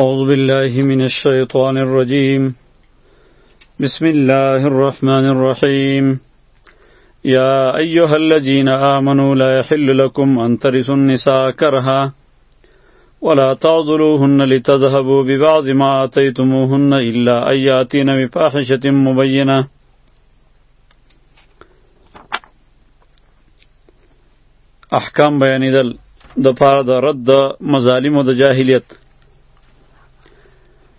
أعوذ بالله من الشيطان الرجيم بسم الله الرحمن الرحيم يا أيها الذين آمنوا لا يحل لكم أن ترثوا النساء كرها ولا تعذلوهن لتذهبوا ببعض ما آتيتموهن إلا أن يأتين بفاحشة مبينة احکام بیانیدل د پاره د رد د مظالمو د جاهلیت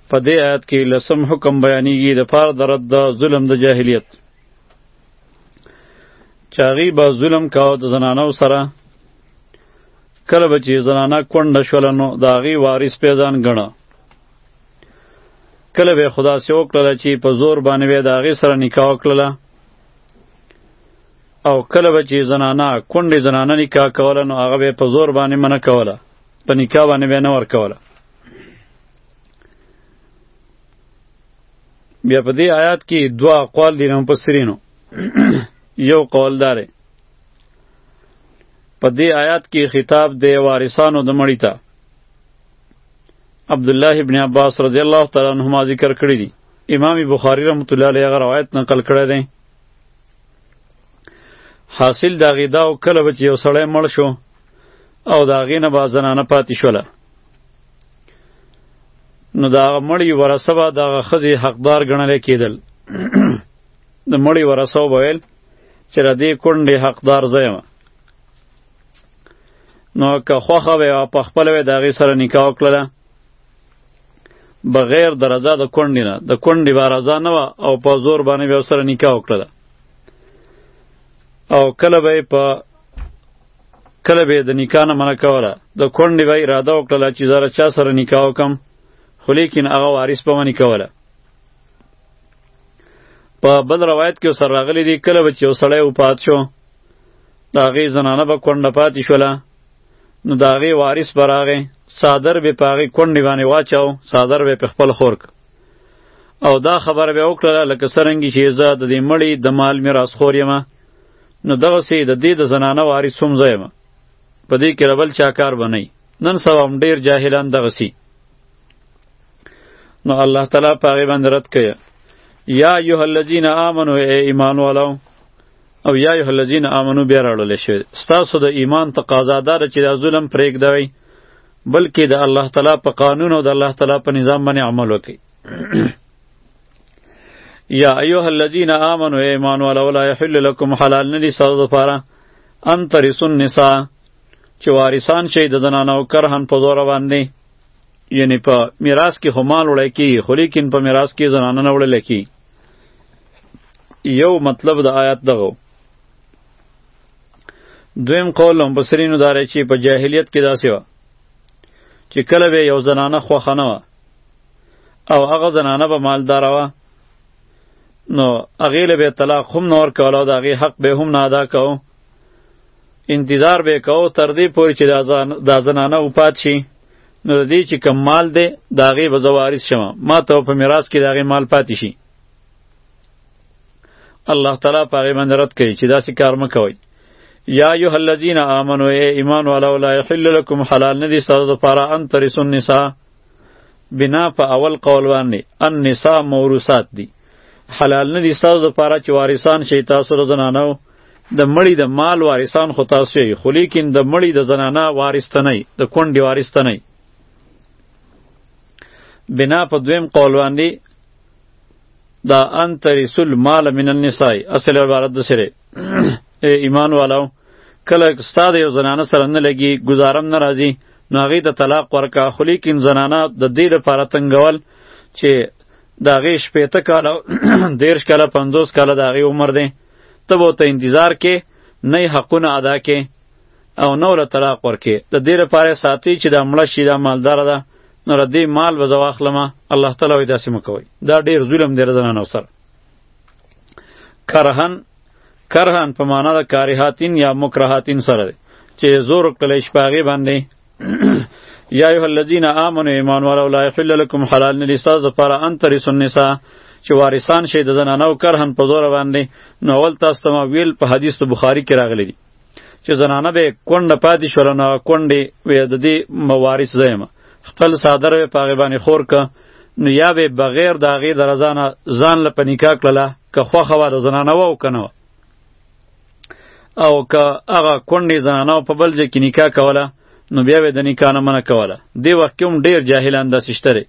په دې آیات کې لسم حکم بیانیږي د پاره د رد د ظلم د جاهلیت چاغي به ظلم کاو د زنانو سره کله به چې زنانه کونډه شول نو د هغې وارث پې ځان ګڼه کله به خدا سې وکړله چې په زور باندې به د هغې سره نکاح وکړله او کله به چې زنانه کونډې زنانه نکاح کوله نو هغه به په زور باندې منع کوله په نکاح باندې به نه ورکوله بیا په دې آیات کې دوا اقوال دي نو پسرینو یو قول داره په دې آیات کې خطاب د وارثانو د مړی ته عبد الله ابن عباس رضی الله تعالی عنهما ذکر کړی دی امام بخاری رحمت الله علیه روایت نقل کړی دی حاصل دا غي دا او کله به چې یو سړی مړ شو او دا غي نه با زنانه پاتې شوله نو دا مړی ورثه به دا خزي حقدار ګڼل کېدل د مړی ورثه وویل چې را دې کونډې حقدار زیم نو که خوخه به په خپل وې دا غي سره نکاح وکړه بغیر د رضا د کونډې نه د کونډې به رضا نه وه او په زور باندې به سره نکاح وکړله او کله به په کله به د نکاح نه منع کوله د کونډې به اراده وکړله چې زره چا سره نکاح وکم خو لیکن هغه وارث به منې کوله په بل روایت کې سره راغلی دی کله به چې یو سړی وفات شو د هغې زنانه به کونډه پاتې شوله نو د هغې وارث به راغی څادر به په هغې کونډې باندې واچاو څادر به یې په خپل خور که او دا خبره به یې وکړله لکه څرنګه چې زه د دې مړي د مال میراث خور یم نو دغسې د دې د زنانه وارث هم زه یم په دې کې د بل چا کار به نه نن سبا هم ډېر جاهلان دغسې نو الله تعالی په هغې باندې رد کوي یا ایها الذین آمنو ای ایمان والو او یا ایه الذین آمنو بیا راړول شي ستاسو د ایمان تقاضا دار چې دا ظلم پرېګ دی بلکې د الله تعالی په قانون او د الله تعالی په نظام باندې عمل وکړي یا ایه الذین آمنو ایمان ولا ولا یحل لكم حلال ندی سره د پاره ان ترسون نساء چې وارثان شي د زنانو کرهن په زور باندې یعنی په میراث کې همال وړی کی خو لیکن په میراث کې زنانه نه وړل کی یو مطلب د آیات دغه دویم قول هم بصرینو داره چې په جاهلیت کې داسې وه چې کله به یو زنانه خوښه نه وه او هغه زنانه به مالداره وه نو هغې له به طلاق هم نه ورکول او د هغې حق به هم نه ادا کوو انتظار به کوو تر دې پورې چې دا زنانه وپات شي نو د دې چې کم مال دی د هغې به زه وارث شم ما ته په میراث کې د هغې مال پاتې شي الله تعالی په هغې باندې رد کوي چې داسې کار مه کوئ یا ایها الذین آمنو ای ایمان والو لا یحل لکم حلال ندی ستاسو لپاره ان ترثوا النساء بنا په اول قول باندې النساء موروثات دي حلال ندی ستاسو لپاره چې وارثان شي تاسو له زنانو د مړی د مال وارثان خو تاسو یې خو لیکن د مړی د زنانه وارث ته نه د کونډې وارث ته نه بنا په دویم قول باندې دا ان ترث المال من النساء اصل عبارت د سره ای ایمان والو کله استاد یو زنانه سره نه لګي گزارم نه راځي نو هغه د طلاق ورکا خو لیکن زنانه د دې لپاره تنګول چې دا غي شپې ته کاله دیرش کاله 50 کاله دا غي عمر دی ته به ته انتظار کې نه حقونه ادا کې او نو له طلاق ورکې د دې لپاره ساتي چې دا مړه شي دا مالدار ده نو را دې مال به زه واخلم الله تعالی وایي داسې مه کوئ دا ډېر ظلم دی د زنانو سره کرهن کرهن په معنا د کارهاتین یا مکرهاتین سره دی چې زور کړی شي په هغې باندې یا ایها الذین آمنوا ایمان والو لا یحل لکم حلال نه دي ستاسو دپاره ان ترثوا النساء چې وارثان شي د زنانو کرهن په زوره باندې نو اول تاسو ته ما ویل په حدیث بخاري کې راغلی دي چې زنانه به کونډه پاتې شول نو کونډې وې د دې موارث زیم خپل صادر به پاغه باندې خور ک نو یا به بغیر د هغې د رضا نه ځان له په نکاح کړله که خوښه وه د زنانه وه او که نه وه او که هغه کونډې زنانه په بل ځای کې نکاح کوله نو بیا به د نکاح نه منع کوله دې وخت کې هم ډېر جاهلان داسې شته دی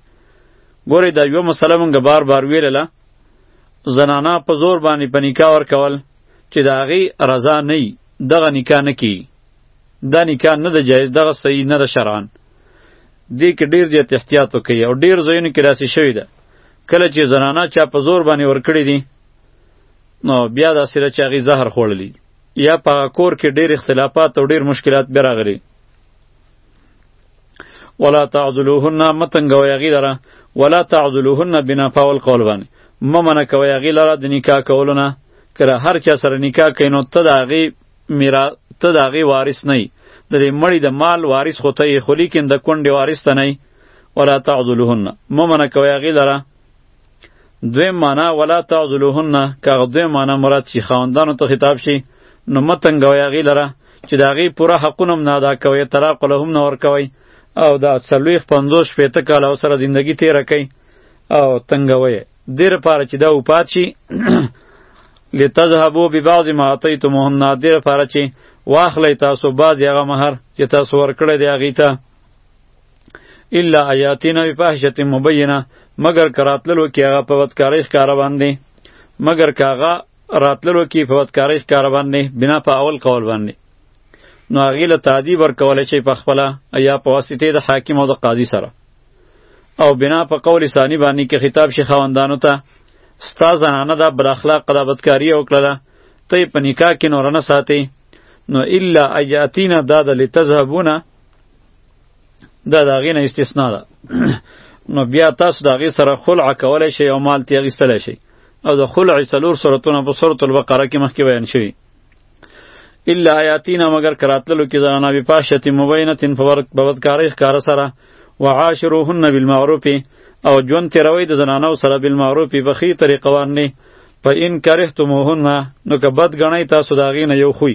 ګورئ دا یوه مسله مونږ بار بار ویلله زنانه په زور باندې په نکاح ورکول چې د هغې رضا نه وي دغه نکاح نه کیږي دا نکاح نه ده جایز دغه صحیح نه ده شرعا دې کې ډېر زیات احتیاط وکړي او ډېر ځایونو کې داسې شوې ده کله چې زنانه چا په زور باندې ورکړي دي نو بیا داسې ده چې هغې زهر خوړلی یا په کور کې ډېر اختلافات او ډېر مشکلات بیا راغلي ولا تعذلوهن متنګوي غی لره ولا تعذلوهن بنا فاول قول باندې ممنه کوي غی لره د نکاح کولونه کړه هر چا سره نکاح کینو ته د هغې میرا ته د هغې وارث نه د دې مړی د مال وارث خو ته یې خو لیکن د کونډې وارث ته نه ولا تعذلوهن ممنه کوي غی لره دوی معنا ولا تعذلوهن که دوی معنا مراد شي خاوندانو ته خطاب شي نو متنګوي هغې لره چې د هغې پوره حقونه هم نه ادا کوئ طلاق له هم نه ورکوئ او دا څلوېښت پنځوس شپېته کاله ورسره زندګي تېره کوي او تنګوئ دې لپاره چې دا وپات شي لتذهبو ببعض ما اعطیتموهن دې لپاره چې واخلئ تاسو بعضې هغه مهر چې تاسو ورکړی دی هغې ته الا آیاتنا بفاحشة مبینه مگر کراتللو کې هغه په بدکارۍ ښکاره باندې مگر کاغه راتللو کې په بدکارۍ ښکاره باندې بنا په اول قول باندې نو هغې له تعدیب ورکولی شي په خپله یا په واسطې د حاکم او د قاضي سره او بنا په قول ثاني باندې کې خطاب شي خاوندانو ته ستا زنانه دا بد اخلاق دا بدکاري وکړله ته یې په نکاح کې نور نه ساتې نو الا ایاتینا دا د لتذهبونه دا د هغې نه استثنا ده نو بیا تاسو د هغې سره خلع کولی شئ او مال ترې اخیستلی شئ او د خلع څلور صورتونه په صورت البقره کې مخکې بیان شوي الا آیاتینا مگر کراتللو کې زنانا بپاشت مبینت په بدکارۍ ښکاره سره وعاشروهن بالمعروف او ژوند تیروئ د زنانو سره بالمعروف په ښې طریقه باندې په ان کرهتموهن نو که بد ګڼئ تاسو د هغې نه یو خوی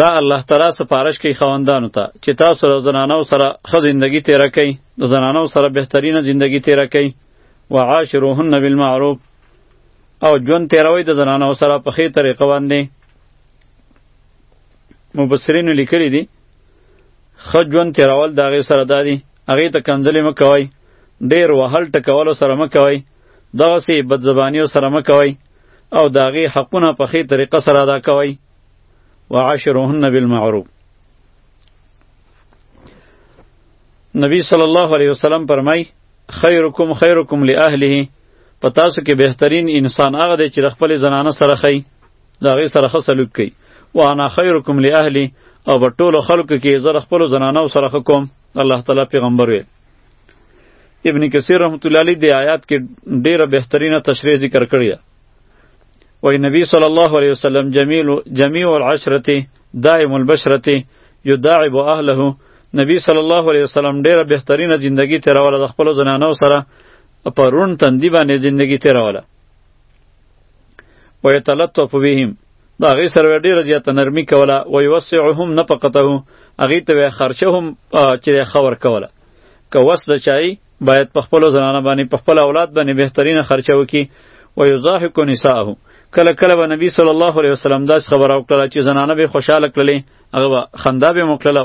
دا الله تعالی سپارش کوي خواندانو ته چې تاسو له زنانو سره ښه زندگی تیره کړئ د زنانو سره بهترینه زندگی تیره کړئ وعاشروهن بالمعروف او ژوند تیروي د زنانو سره په ښې طریقه باندې مبصرینو لیکلي دي ښه ژوند تیرول د هغې سره دا دي هغې ته کنځلې مه کوئ ډېر وهل ټکولو سره مه کوئ دغسې بدزبانیو سره مه کوئ او د هغې حقونه په ښې طریقه سره ادا کوئ وعاشرهن بالمعروف نبی صلی الله علیه وسلم فرمای خیرکم خیرکم لاهله په تاسو کې بهترین انسان هغه دی چې د خپل زنانه سره خی د هغې سره ښه سلوک کوي وانا خیرکم لاهلی او په ټولو خلکو کې زه د خپلو زنانو سره ښه کوم الله تعالی پیغمبر وی ابن کثیر رحمت الله علیه د آیات کې ډیره بهترینه تشریح ذکر کړی ده وای نبی صلی الله علیه وسلم جمیل جمیع العشرته دائم البشرته یداعب اهله نبی صلی الله علیه وسلم ډیره بهترینه زندگی تیروله د خپل زنانو سره په رون تندی باندې زندگی تیروله و یتلطف بهم دا غي سره ډیره زیاته نرمی کوله و یوسعهم نفقته هغه ته خرچه هم چې خور کوله که وس د چای باید په خپل زنانه باندې په خپل اولاد باندې بهترینه خرچه وکي و یضاحک نساءه کله کله به نبی صلی الله علیه وسلم داس خبر او کړه چې زنانه به خوشاله کړلې هغه خندا به مکړله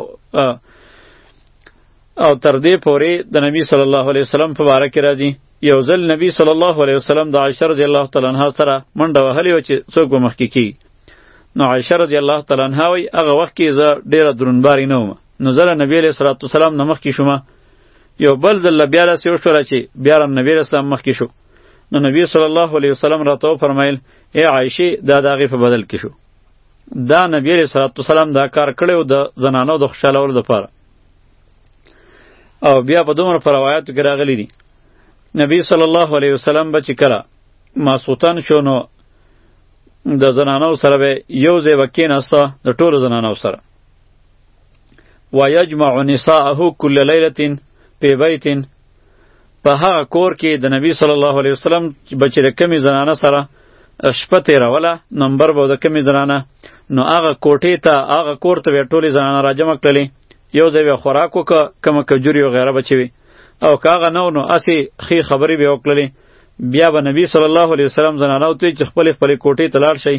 او تر دې پورې د نبی صلی الله علیه وسلم په باره کې راځي یو ځل نبی صلی الله علیه وسلم د عائشه رضی الله تعالی عنها سره منډه وهلې و چې څوک به مخکې کی نو عائشه رضی الله تعالی عنها وی هغه وخت کې زه ډیره درونباري نه وم نو زه له نبی علیه الصلاه والسلام نه مخکې شوم یو بل ځل بیا داسې وشول چې بیا هم نبی اسلام مخکې شو نو نبی صلی الله علیه وسلم راته وفرمایل ای عایشه دا د هغې په بدل کې شو دا نبی علیه صلات وسلام دا کار کړی و د زنانو د خوشحالولو دپاره او بیا په دومره په روایاتو کې راغلی دي نبی صلی الله علیه وسلم به چې کله ماسوتن شو نو د زنانو سره به یو ځای به کېناسته د ټولو زنانو سره ويجمع نساءه كل ليلة في بيت په هغه کور کې د نبی صلی الله علیه وسلم بچی د کمی زنانه سره شپه تیروله نمبر به د کمی زنانه نو هغه کوټې ته هغه کور ته به ټولې زنانه راجمع کړلې یو ځای به خوراک وکړه کومه کجوري او غیره به چې وي او که هغه نه و نو هسې ښې خبرې به یې وکړلې بیا به نبی صلی الله علیه وسلم زنانه ته چې خپلې خپلې کوټې ته لاړ شئ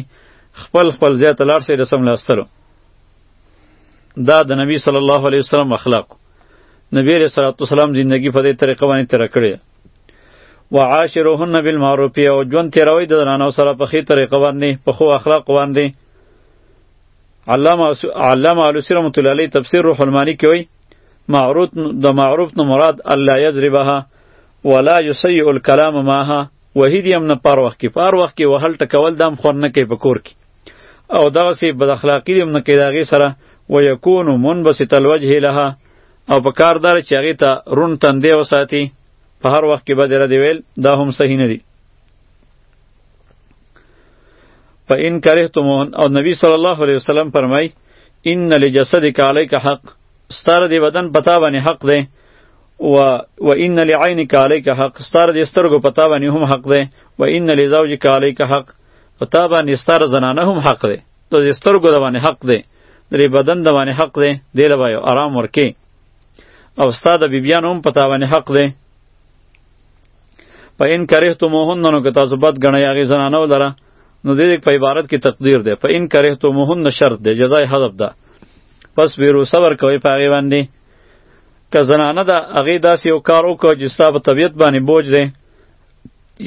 خپل خپل ځای ته لاړ شئ د سملاستلو دا د نبی صلی الله علیه وسلم اخلاق نبی علیہ الصلوۃ والسلام زندگی په دې طریقه باندې تیر کړې وعاشرهن بالمعروف او ژوند تیروي د زنانو سره په خې طریقه باندې په خو اخلاق باندې علامه علامه علوسی رحمت الله علیه تفسیر روح المانی کې وایي معروف د معروف نو مراد الله یضربها ولا یسیء الکلام معها وحید یم نه پار وخت کې پار وخت کې وهل ټکول دام خور نه کوي په کور کې او دغه سی بد اخلاقی دیم نه کیدا غی سره و یکون منبسط الوجه لها او په کار دار چې هغه ته رون تندې وساتي په هر وخت کې به دره دی ویل دا هم صحیح نه دی په ان کرهتمون او نبی صلی الله علیه وسلم فرمای ان لجسدک علیک حق ستاره دی بدن پتا باندې حق دی و و ان لعینک علیک حق ستاره دی سترګو پتا باندې هم حق دی و ان لزوجک علیک حق په تا باندې ستاره زنانه هم حق دی د دې سترګو د باندې حق دی د دې بدن د باندې حق دی دې له وایو آرام ورکې او ستا د بیبیانو هم په تا باندې حق دی په ان کرهتموهن نو که تاسو بد ګڼئ هغې زنانو لره نو دې په عبارت کې تقدیر دی په ان کرهتموهن شرط دی جزای حذف ده پس بیرو صبر کوئ په هغې باندې که زنانه ده هغې داسې یو کار وکړه چې ستا په طبیعت باندې بوج دی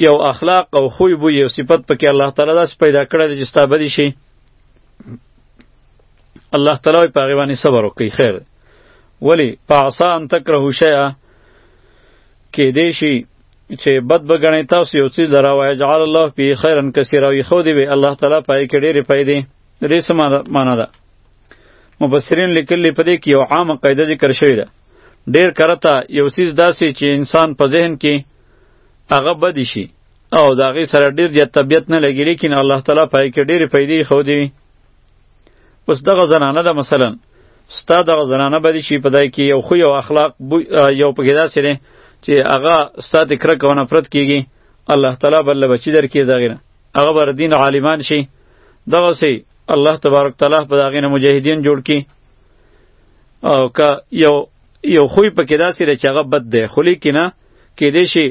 یو اخلاق او خوی بو یو صفت پکې الله تعالی داس پیدا کړی دی چې ستا بدی شي الله تعالی په هغې باندې صبر وکړي خیر ولی فعصا ان تکرهو شیئا کیدی شي چې بد بګڼئ تاسو یو څیز لره ویجعل الله فیه خیرا کثیرا او ایښودی وي الله تعالی په هغې کې ډېرې پیدې درې څه معنا ده مبصرین لیکلي په دې کې یو عامه قاعده ذکر شوې ده ډېر کرته یو څیز داسې چې انسان په ذهن کې هغه بدی شي او د هغې سره ډېر زیات طبیعت نه لګي لیکن الله تعالی په هغې کې ډېرې پیدې ښودې وي اوس دغه زنانه ده مثلا ستا دغه زنانه به دې شي په دای کې یو خو یو اخلاق یو پکې داسې دی چې هغه ستا د کرکه او نفرت کېږي الله تعالی به له بچي درکړي د هغې نه هغه به دین عالمان شي دغسې الله تبارک تعالی به د هغې نه مجاهدین جوړ کړي او که یو یو خوی پکې داسې دی چې هغه بد دی خو لیکنه کې دې شي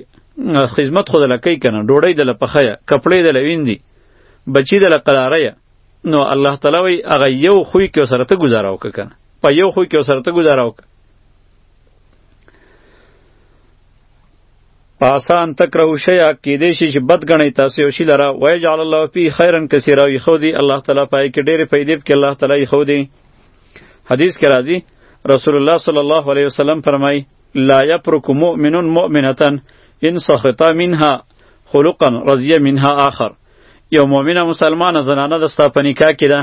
خدمت خود لکې کنه ډوړې دل پخیا کپړې دل ویندي بچی دل قرارې نو الله تعالی وی هغه یو خوې کې سره ته گزاره وک کنه په یو خوې کې سره ته گزاره وک پاسان تکرهو شیا کې دې شي چې بد غنی تاسو یو شی لره وای جعل الله فی خیرن کثیره وی خو دی الله تعالی پای کې ډېرې پیدې کې الله تعالی خو دی حدیث کې راځي رسول الله صلی الله علیه وسلم فرمایي لا یپرک مؤمن مؤمنتا ان سخط منها خلقا رضی منها آخر یو مؤمنه مسلمانه زنانه د ستا په نکاح کې ده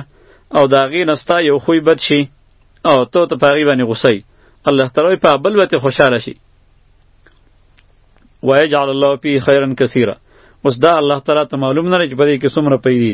او د هغې نه ستا یو خوی بد شي او ته ته په هغې باندې غوسه یي الله تعالی په بل وته خوشاله شي ویجعل الله فی خیرا کثیرا اوس دا الله تعالی ته معلوم نه چې په دې کې څومره پیدي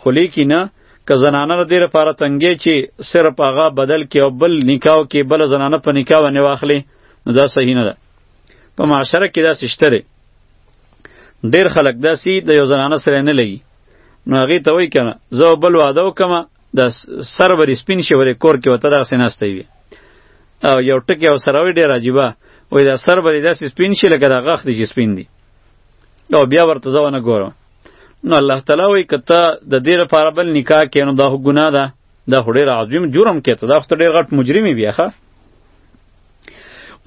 خو لیکي نه که زنانه د دې لپاره تنګې چې صرف هغه بدل کې او بل نکاح کې بل زنانه په نکاح باندې واخلي نو دا صحیح نه ده په معاشره کې دا سشته دی ډیر خلک داسي د یو زنانه سره نه لګي نو هغه ته وای کنه زه بل واده وکم د سر ور سپین شي ور کور کې وته داسې نهسته وي او یو ټکی او سره وی ډیر عجیبه وای دا سر ور داسې سپین شي لکه د غخ دی سپین دی او بیا ورته ځونه ګورم نو الله تعالی وایي که ته د دې لپاره بل نکاح کې نو دا خو ګناه ده دا خو ډېر عظیم جرم کې ته دا خو ته ډېر غټ مجرم یې بیا ښه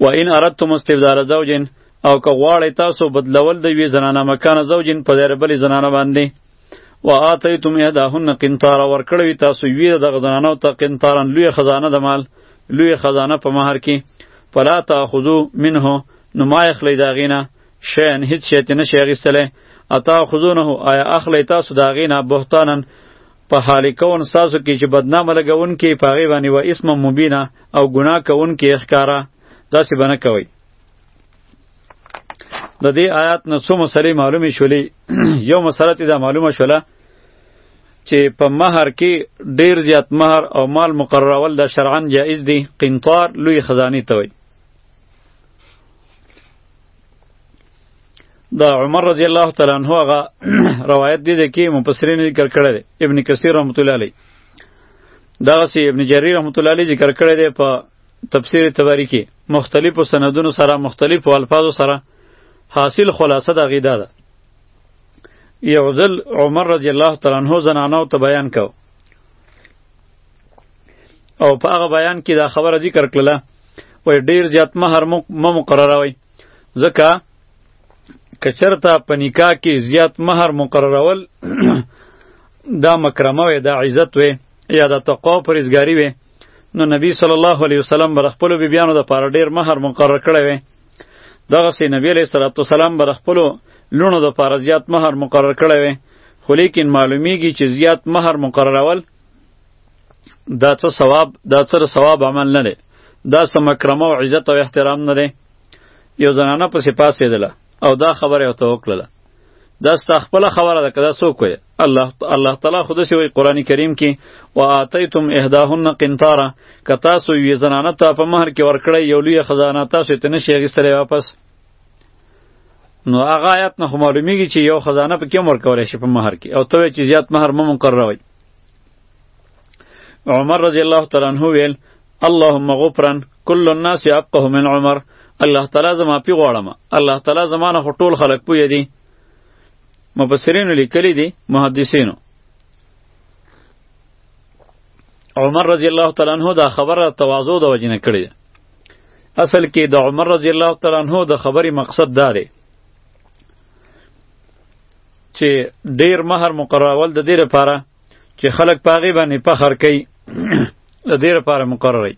و ان اردتم استبدال زوجین او که غواړئ تاسو بدلول د یوې زنانه مکان زوجین په ځای بلې زنانه باندې و آتیتم احداهن قنطارا ورکړوي تاسو یوې دغه زنانو ته قنطارا لویه خزانه د مال لویه خزانه په مهر کې فلا تاخذو منه نو ما یې خلی د هغې نه شیئن هیڅ شی ترې نه شي اخیستلی اتاخذونه آیا اخلی تاسو د هغې نه بهتانا په حال کون ستاسو کې چې بدنامه لګوونکي په هغې باندې و اسم مبینه او ګناه کوونکي ښکاره داسې به نه کوئ د دې آیات نه څو مسلې معلومې شولې یو مسله ته دا معلومه شوله چې په مہر کې ډیر زیات مہر او مال مقررول د شرعن جایز دی قنطار لوی خزانی ته وایي د عمر رضی الله تعالی عنہ هغه روایت دی چې مفسرین ذکر کړی دی ابن کثیر رحمت الله علیه دا سی ابن جریر رحمت الله علیه ذکر کړی دی په تفسیر تبری کې مختلفو سندونو سره مختلفو الفاظو سره حاصل خلاصه د غیدا ده یو ځل عمر رضی الله تعالی عنہ زنانو ته بیان کو او په هغه بیان کې دا خبره ذکر کړله وای ډیر زیات مہر مو مقرروي ځکه کچرته په نکاح کې زیات مہر مقررول دا مکرمه وي دا عزت وي یا دا تقوا پرېزګاری وي نو نبی صلی الله علیه وسلم بر خپل بیبیانو د پاره ډیر مہر مقرر کړی وي دغه سي نبی علیہ الصلوۃ والسلام بر خپل لونو د پاره زیات مہر مقرر کړی وي خو لیکن معلومیږي چې زیات مہر مقررول دا څه ثواب دا څه ثواب عمل نه دی دا څه مکرمه او عزت او احترام نه دی یو زنانه پسې پاسېدله او دا خبره یې ورته وکړله دا ستا خپله خبره ده که دا څوک وایي الله الله تعالی خو داسې وایي قرآن کریم کې و آتیتم احداهن قنطاره که تاسو یوې زنانه ته په مهر کې ورکړی یو لویه خزانه تاسو یې ته نشئ اخیستلی واپس نو هغه آیات نه معلومیږي چې یو خزانه په کوم ورکول شي په مہر کې او ته چې زیات مہر مو مقرروي عمر رضی الله تعالی عنہ ویل اللهم غفرا کل الناس افقه من عمر الله تعالی زما پی غواړم الله تعالی زمانه ټول خلق پوی دي مفسرین لیکلی دي محدثینو عمر رضی الله تعالی عنہ دا خبره تواضع د وجنه کړی اصل کې د عمر رضی الله تعالی عنہ د خبرې مقصد دا دی چې ډیر مہر مقررول د دې لپاره چې خلک پاغي باندې فخر کوي د دې لپاره مقرري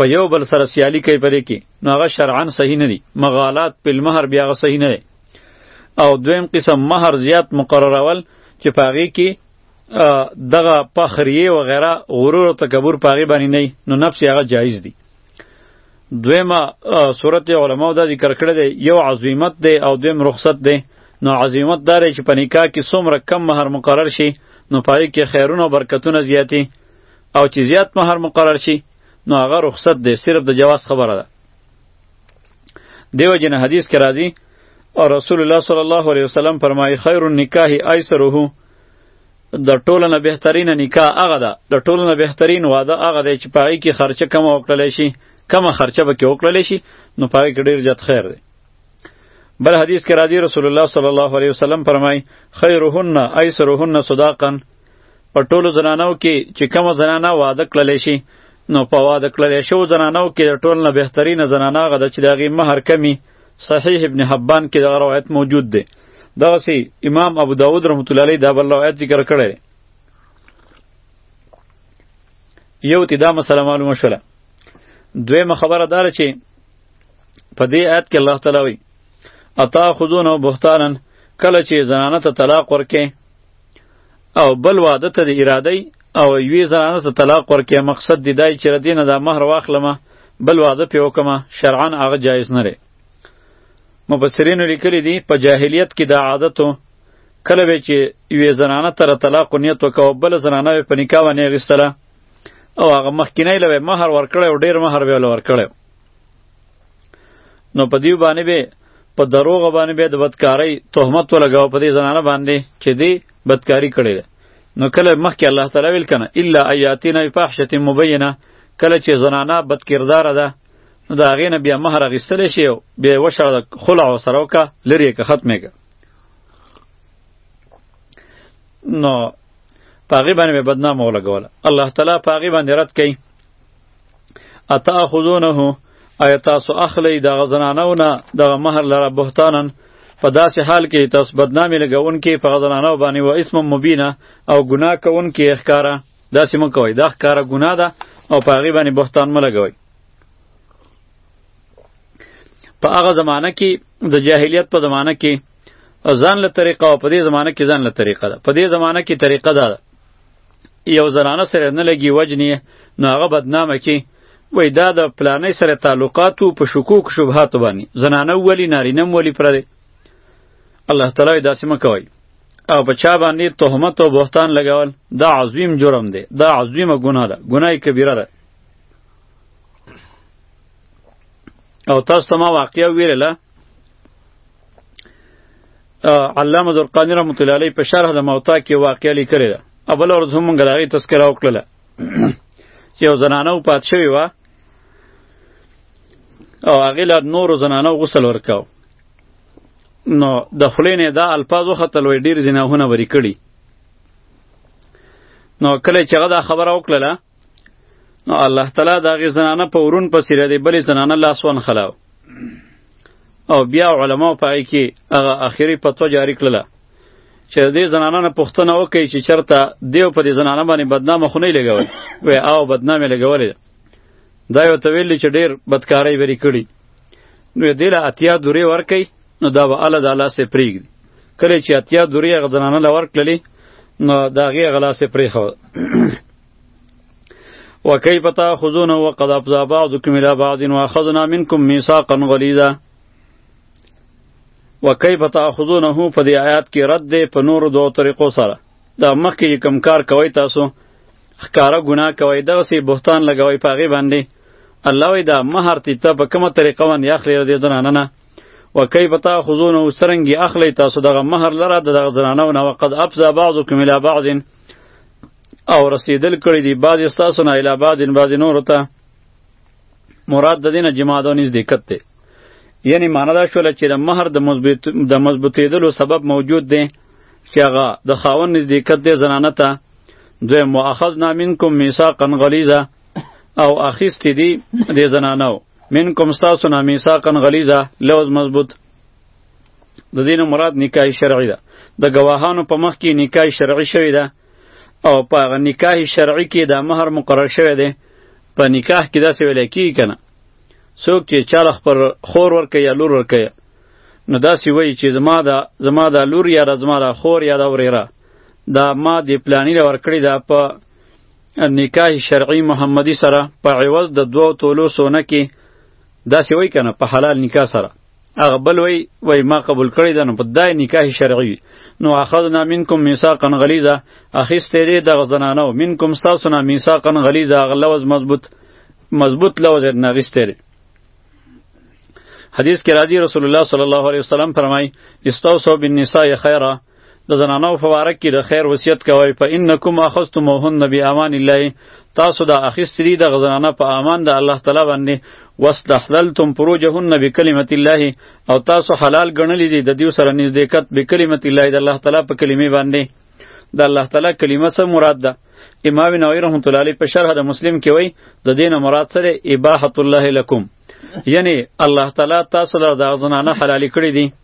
په یو بل سره سیالي کوي پرې کې نو هغه شرعاً صحیح نه دي مغالات په مہر بیا هغه صحیح نه دي او دویم قسم مہر زیات مقررول چې پاغي کې دغه پخریه و غیره غرور او تکبر پاغي باندې نه نو نفس هغه جایز دی دویمه صورت علماء دا ذکر کړی دی یو عظیمت دی او دویم رخصت دی نو عظیمت دار چې په نکاح کې څومره کم مہر مقرر شي نو پای کې خیرونه او برکتونه زیاتی او چې زیات مہر مقرر شي نو هغه رخصت دی صرف د جواز خبره ده دیو جن حدیث کې راځي او رسول الله صلی الله علیه وسلم فرمایي خیر النکاح ایسره د ټولو نه بهترین نکاح هغه ده د ټولو نه بهترین واده هغه دی چې په هغې کې خرچه کمه وکړلی شي کمه خرچه به کې وکړلی شي نو په هغې کې ډېر زیات خیر دی بل حدیث کې راځي رسول الله صلی الله علیه وسلم فرمایي خیرهن ایسرهن صداقا په ټولو زنانو کې چې کومه زنانه واده کړلی شي نو په واده کړلی شو زنانو کې د ټولو نه بهترینه زنانه هغه ده چې د هغې مهر کمي صحیح ابن حبان کې دغه روایت موجود دی دغه سی امام ابو داود رحمت الله علیه دا بل روایت ذکر کړی یو تی دا مسله معلومه شوله دویمه خبره داره چې په دې آیت کې الله تعالی وایي اتا خذون او بهتانا کله چې زنانه ته طلاق ورکې او بل واده ته د ارادې او یوې زنانه ته طلاق ورکې مقصد دی دای چې ردی نه دا مهر واخلم بل واده پې وکم شرعا هغه جایز نه دی مفسرینو لیکلی دی په جاهلیت کې دا عادت و کله به چې یوې زنانه ته د طلاق نیت وکاو بله زنانه به په نکاح باندې اخیستله او هغه مخکینی له مهر ورکړی او ډېر مهر به له ورکړی نو په دیو باندې به په دروغ باندې به د بدکارۍ تهمت ولګاو په دې زنانه باندې چې دی بدکاری کړې ده نو کله مخکې الله تعالی ویل کنه الا ایاتینا بفاحشه مبینه کله چې زنانه بد کردار ده نو دا غې نه بیا مہر غستل شي او بیا وشړه خلع او سره وکا لري که ختمه که نو پاغي باندې بدنامه ولګول الله تعالی پاغي باندې رد کړي اتاخذونه آیا تاسو اخلی دغه زنانو نه دغه مهر لره بهتانن په داسې حال کې تاسو بدنامي لګون کې په غزنانو باندې و اسم مبینه او ګناه کون کې اخکارا داسې مو کوي دا ښکارا ګناه ده او په هغه باندې بهتان مو لګوي په هغه زمانہ کې د جاهلیت په زمانہ کې ځان له طریقه او په دې زمانہ کې ځان له طریقه ده په دې زمانہ کې طریقه ده یو زنانه سره نه لګي وجنی نو هغه بدنامه کی وای دا د پلانې سره تعلقاتو په شکوک شبهات باندې زنانه ولی نارینه ولی پر دی الله تعالی داسې مکوي او په چا باندې تهمت او بهتان لګول دا عظیم جرم دی دا عظیمه ګناه ده ګناه کبیره ده او تاسو ته ما واقعیا ویله علامه زرقانی رحمت الله علیه په شرح د موتا کې واقعا لیکلی ده اول ورځ هم موږ د هغې تذکره وکړله چې یو زنانه وفات شوې وه او هغې له نورو زنانو غسل ورکاو نو د خولې نه دا الفاظ وختل وی ډېر زناهونه وري کړي نو کله چې هغه دا خبره وکړله نو الله تعالی دا غي زنانه په ورون پسې ردی بلې زنانه لاس ون خلاو او بیا علما پای کې هغه اخیری پتو جاری کړله چې دې زنانه نه پښتنه وکړي چې چرته دیو په دې زنانه باندې بدنامه خو نه لګول و او بدنامه لګولې دا یو تویل چې ډیر بدکاری وری کړی نو دې له اتیا دوری ور کوي نو دا به الله د لاسه پرېږدي کله چې اتیا دورې هغه زنانه له ورکړلې نو د هغې هغه لاسه پرېښوده وکیف تاخذونه وقد افضا بعضکم الی بعض واخذنا منکم میثاقا غلیظا وکیف تاخذونه په دې آیات کې رد دی په نورو دوو طریقو سره دا مخکې کم کار کوئ تاسو ښکاره ګناه کوئ دغسې بهتان لګوئ په هغې باندې الله وایي دا مهر تیته په کومه طریقه باندې اخلي د دې زنانه نه و کیف تاخذونه سرنګي اخلی تاسو دغه مہر لره دغه زنانو نه وقد افزا بعضکم الی بعض او رسیدل کړی دی بعض استاسو نه الی بعض بعض نور ته مراد د دینه جماع د نزدېکت دی یعنی معنا دا شول چې د مہر د مضبوط د مضبوطېدلو سبب موجود دی چې هغه د خاون نزدېکت دی زنانه ته دوی مؤاخذ نامینکم میثاقا غلیظا او اخیستی دی د زنانو منکم ستاسو نه میثاقا غلیظه لوز مضبوط د دین مراد نکاح شرعی ده د گواهانو په مخ کې نکاح شرعی شوی ده او په نکاح شرعی کې د مہر مقرر شوی ده په نکاح کې داسې ویل کیږي کنه څوک چې چاله خپل خور ورکه یا لور ورکه نو داسې وایي چې زما دا زما دا لور یا زما دا خور یا دا وریره دا ما د پلانی لور کړی دا په نکاح شرعی محمدی سره په عوض د دوو تولو سونه کې داسې وای کنه په حلال نکاح سره هغه بل وای وای ما قبول کړی دا نو په دای نکاح شرعی نو اخذنا منکم میثاقا غلیظا اخیسته دې د غزنانو منکم تاسو نه میثاقا غلیظا غلوز مضبوط مضبوط لوز نه غیسته دې حدیث کې راځي رسول الله صلی الله علیه وسلم فرمای استوصوا بالنساء خیرا د زنانو په باره کې د خیر وصیت کوئ په انکم اخذتموهن بامان الله تاسو دا اخیستری د غزنانه په امان د الله تعالی باندې واستحللتم فروجهن بکلمت الله او تاسو حلال ګڼلی دي د دیو سره نزدېکت بکلمت الله د الله تعالی په کلمې باندې د الله تعالی کلمه څه مراد ده امام نووي رحمت الله علیه په شرح د مسلم کې وایي د دین مراد سره اباحت الله لکم یعنی الله تعالی تاسو له د غزنانه حلال کړی دي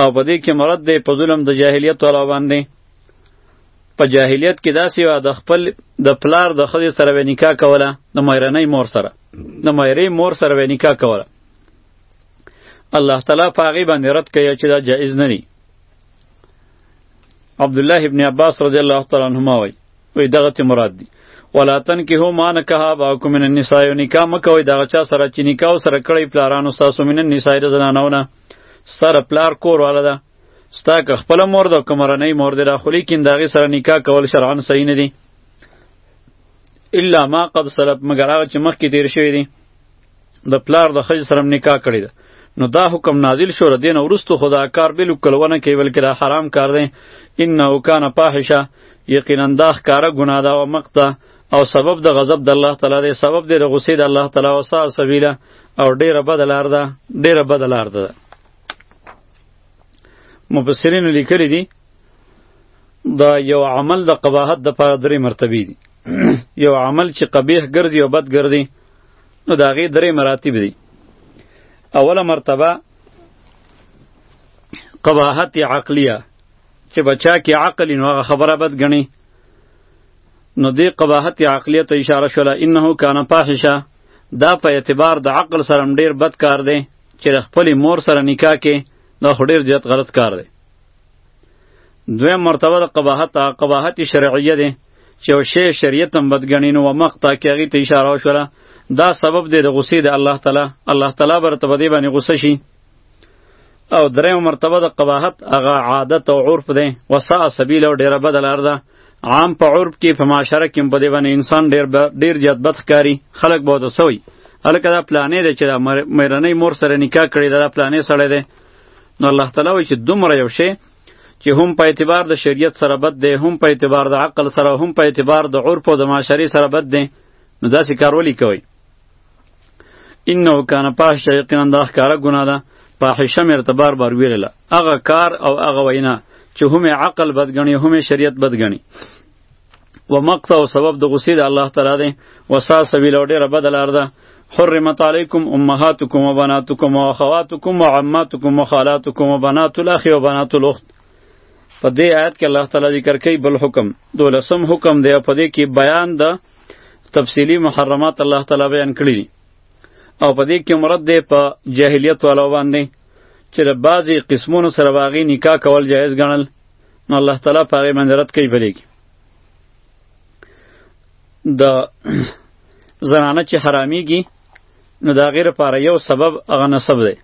او په دې کې مرد دی په ظلم د جاهلیت والا باندې په جاهلیت کې داسې وه د خپل د پلار د ښځې سره به نکاح کوله د مایرنۍ مور سره د مایرې مور سره به نکاح کوله الله تعالی په هغې باندې رد کوي چې دا جایز نه دي عبدالله ابن عباس رضی الله تعالی عنهما وایي وی دغه ته مراد دی ولا تنکحو ما نکاح اباکم من النساء نکاح مکوئ دغه چا سره چې نکاح سره کړی پلارانو تاسو من النساء د زنانونه سره پلار کور والا ده ستا که خپل مور ده کمرنۍ مور ده خو لیکن دغه سره نکاح کول شرعا صحیح نه دی الا ما قد سلف مگر هغه چې مخکې تیر شوی دی د پلار د ښځې سره نکاح کړې ده نو دا حکم نازل شو ردین ورستو خدا کار بل کلونه کې بل کې دا حرام کار دی انه کان فاحشه یقینا دا ښکارا ګناه ده او مقته او سبب د غضب د الله تعالی دی سبب د غصې د الله تعالی او سار سبیله او ډیره بد لار ده ډیره بد لار ده مفسرین لیکلی دي دا یو عمل د قباحت د پاره درې مرتبه دي یو عمل چې قبیح ګرځي او بد ګرځي نو دا غي درې مراتب دي اوله مرتبه قباحت عقلیه چې بچا کې عقل نو هغه خبره بد غني نو دې قباحت عقلیه ته اشاره شوله انه کان فاحشه دا په اعتبار د عقل سره ډیر بد کار دی چې د خپل مور سره نکاح کې دا خو ډیر زیات غلط کار دی دویم مرتبه د قباحت قباحت شرعیه دی چې یو شی شریعت هم بد ګڼي نو ومخ ته کې هغې ته اشاره وشوله دا سبب دی د غصې د الله تعالی الله تعالی به ورته په دې باندې غصه شي او درېیمه مرتبه د قباحت هغه عادت او عرف دی وسع سبیل او ډېره بده لار ده عام په عرف کې په معاشره کې هم په دې باندې انسان ډېر ډېر زیات بد ښکاري خلک به ورته څه وایي هلکه دا پلانې دی چې دا مېرنۍ مور سره نکاح کړې ده دا پلانې سړی دی نو الله تعالی وایي چې دومره یو شی چې هم په اعتبار د شریعت سره بد دی هم په اعتبار د عقل سره هم په اعتبار د عرف او د معاشرې سره بد دی نو داسې کار ولي کوي انه کان پاحش یقینا دا ښکاره ګناه ده پاحشه مرتبار بار ویله هغه کار او هغه وینا چې هم عقل بدګنی هم شریعت بدګنی و مقطع او سبب د غصې د الله تعالی دی و سا سبیل او ډیره بده لار ده حرمت علیکم امهاتکم و بناتکم و اخواتکم و عماتکم و خالاتکم و بنات الاخ و بنات الاخت په دې آیت کې الله تعالی ذکر کوي بل حکم دولسم حکم دی په دې کې بیان د تفصیلی محرمات الله تعالی بیان کړی او په دې کې مرد دی په جاهلیت والو باندې چې د بعضې قسمونو سره باغی نکاح کول جایز ګڼل نو الله تعالی په هغې باندې رد کوي بلې کې د زنانه چې حرامیږي نو د هغې لپاره یو سبب هغه نسب دی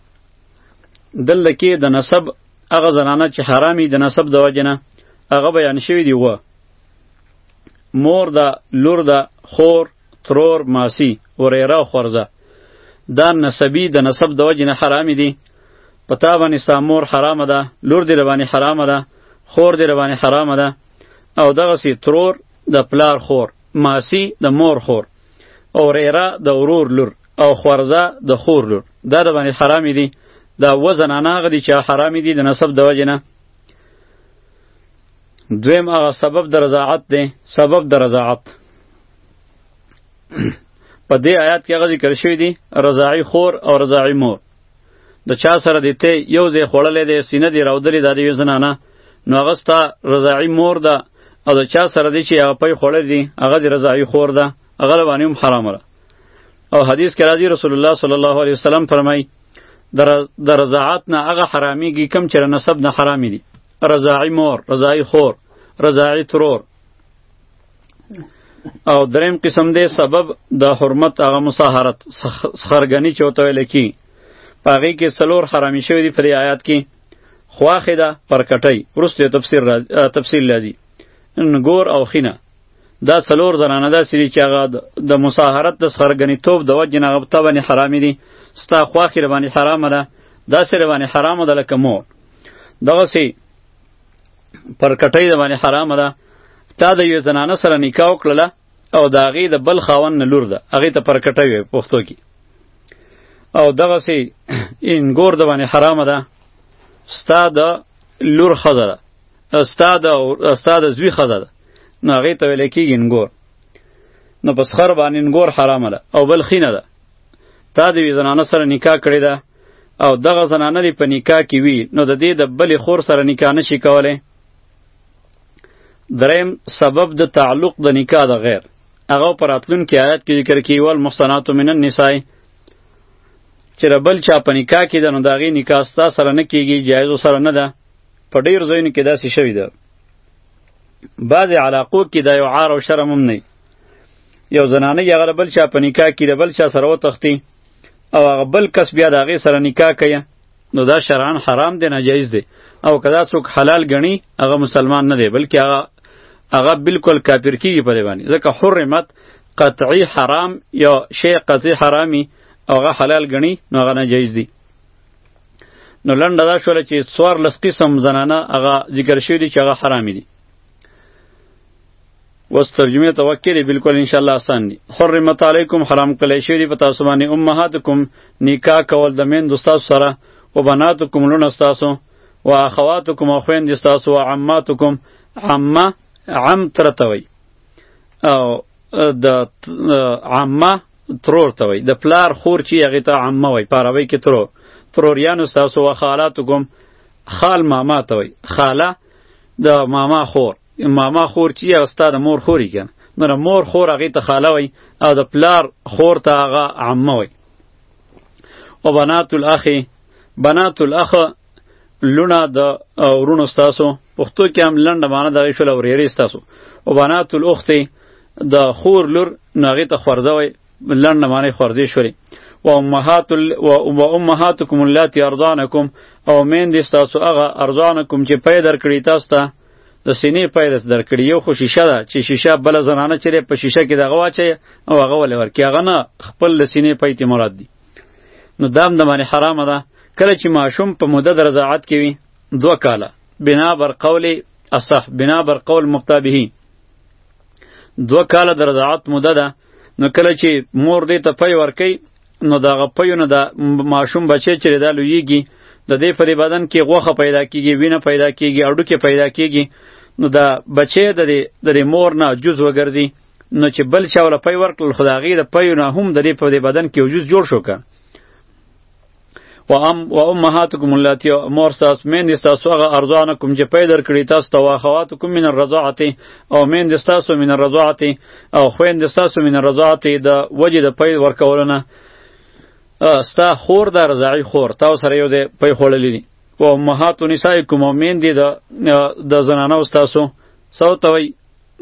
دلته کې د نسب هغه زنانه چې حرامي د نسب د وجې نه هغه بیان شوي دي وه مور ده لور ده خور ترور ماسی وریره خورزه دا نسبی د نسب د وجې نه حرامي دي په تا باندې ستا مور حرامه ده لور دې ربانې حرامه ده خور دې ربانې حرامه ده او دغسې ترور د پلار خور ماسی د مور خور او ریره د ورور لور او خورزه د خور لور دا د باندې حرامې دي دا و زنانه هغه دي چې حرامې دي د نسب د وجې نه دویم هغه سبب د رضاعت دی سبب د رضاعت په دې آیات کې هغه ذکر شوی دی رضاعي خور او رضاعي مور د چا سره دې ته یو ځای خوړلې دی سینه دې راودلې دا د یوې زنانه نو هغه ستا رضاعي مور ده او د چا سره دې چې هغه پی خوړلې دي هغه د رضاعي خور ده هغه له باندې هم حرامه ده او حدیث کې راځي رسول الله صلی الله علیه وسلم فرمایي د رضاعت نه هغه حرامیږي کم چې نسب نه حرامي دي رضاعي مور رضاعي خور رضاعي ترور او دریم قسم دی سبب د حرمت هغه مصاحرت سخرګنی چوته ویل کی پاغي کې سلور حرامي شوی دی په دې آیات کې خواخه ده پرکټي ورسته تفسیر راز... تفسیر لازی نګور او خینه دا سلور زنانه ده سری چې هغه د مصاحرت د سخرګنی توپ د وجه نه غبطه باندې حرامي دي ستا خواخه باندې حرامه ده دا سره باندې حرامه ده لکه مور دغه سي پر کټۍ د باندې حرام ده تا د یو زنانه سره نکاح وکړله او د هغې د بل خاون نه لور ده هغې ته پر کټۍ وې پښتو کې او دغسې انګور د باندې حرامه ده ستا د لور ښځه ده ستا د ستا د زوی ښځه ده نو هغې ته ویلی کېږي انګور نو په سخر باندې انګور حرامه ده او بل ښینه ده تا د یوې زنانه سره نکاح کړې ده او دغه زنانه دې په نکاح کې وي نو د دې د بلې خور سره نکاح نشي کولی دریم سبب د تعلق د نکاح د غیر هغه پر راتلونکي آیات کې ذکر کیږي ول محصنات من النساء چې ربل چا په نکاح کې د نو داغي نکاح ستا سره نه کیږي جایز سره نه ده په ډیر ځایونو کې داسې شوی ده بعضې علاقو کې دا یو عار او شرم هم نه یو زنانه یې هغه بل چا په نکاح کې د بل چا سره وتښتي او هغه بل کس بیا د هغې سره نکاح کوي نو دا شرعن حرام دی ناجایز دی او که دا څوک حلال ګڼي هغه مسلمان نه دی بلکې هغه هغه بالکل کافر کیږي په دې باندې ځکه حرمت قطعی حرام یا شی قطعی حرامي او هغه حلال ګڼي نو هغه ناجایز دی نو لنډه دا شوله چې څوارلس قسم زنانه هغه ذکر شوي دي چې هغه حرامي دي وس ترجمه ته وکړي بالکل ان شاء الله آسان دي حرمت علیکم حرام کله شی دی پتا سبحان امهاتکم نکاح کول د مین دوستاسو سره و بناتکم لونه تاسو و اخواتکم او خوین دي تاسو و عماتکم عمه عم ترته وي او د عمه ترور ته وي د پلار خور چی هغه ته عمه وي پاروي کې ترو تروریانو تاسو و خالاتکم خال ماما ته وي خاله د ماما خور ماما خور چی هغه ستا د مور خوري کنه نو د مور خور هغه ته خاله وای او د پلار خور ته هغه عمه وای او بنات الاخ بنات الاخ لونه د ورونو ستاسو پښتو کې هم لنډه معنی دغه شول او ریری ستاسو او بنات الاخت د خور لور ناغه ته خورځه وای لنډه معنی خورځې شولې و امهات ال... و امهاتکم اللاتي ارضانکم او مین دي تاسو هغه ارضانکم چې پیدا کړی تاسو ته د سینې پایرس درکړي یو خو شیشه ده چې شیشه بل زنانه چیرې په شیشه کې دغه واچي او هغه ولې ورکی هغه نه خپل د سینې پایتې مراد دي نو دام د باندې حرام ده کله چې ماشوم په مدد د رضاعت کې وي دوه کاله بنا بر قول اصح بنا بر قول مقتابه دوه کاله د رضاعت مدد ده نو کله چې مور دې ته پي ورکی نو دا غپیو نه دا ماشوم بچی چې دا لویږي د دې په بدن کې غوخه پیدا کیږي وینه پیدا کیږي اډو کې پیدا کیږي نو دا بچی د دې د دې مور نه جز وګرځي نو چې بل چا ولا پي ورکړل خدای غي د پي نه هم د دې په بدن کې وجود جوړ شو که و ام و امهاتکم اللاتی مور تاسو مین دي تاسو هغه ارزانه کوم چې پیدا کړی تاسو ته واخوات کوم من الرضاعت او مین دي تاسو من الرضاعت او خوین دي تاسو من الرضاعت د وجه د پید ورکولنه ستا خور د رضاعي خور تاسو سره یو دی پي خوللې دي و امهات نسائکم او مین دي د د زنانه تاسو سو توي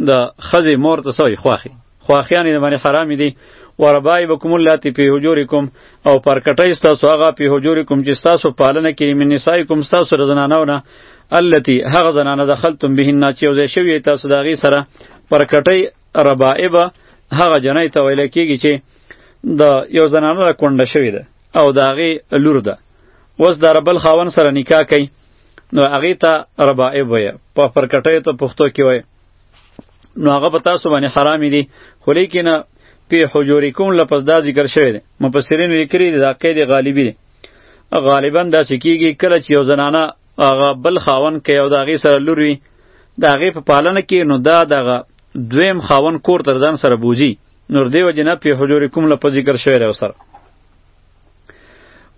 د خزه مور ته سوی خواخي خواخیان یې باندې حرام دي وربای بکم الله تی په حجورکم او پر کټی تاسو هغه په حجورکم چې تاسو پالنه کوي من نسایکم تاسو د زنانو نه التی هغه زنانه دخلتم بهن چې وزې شوی تاسو د غي سره پر کټی ربائب هغه جنې ته ویل کیږي چې د یو زنانه کونډه شوی ده او د غي لور ده اوس د ربل خاون سره نکاح کوي نو هغه ته ربائب وي په پرکټه ته پښتو کې وي نو هغه په تاسو باندې حرام دي خو لیکن په حجوریکم لپس دا ذکر شوی دی مفسرین لیکلي دا قید غالبی دی غالبا دا سکیږي کله چې یو زنانه هغه بل خاون کې او دا غي سره لوروي دا غي په پالنه کې نو دا دغه دویم خاون کور تر ځان سره بوزي نور دیو جناب په حجوریکم لپس ذکر شوی دی سره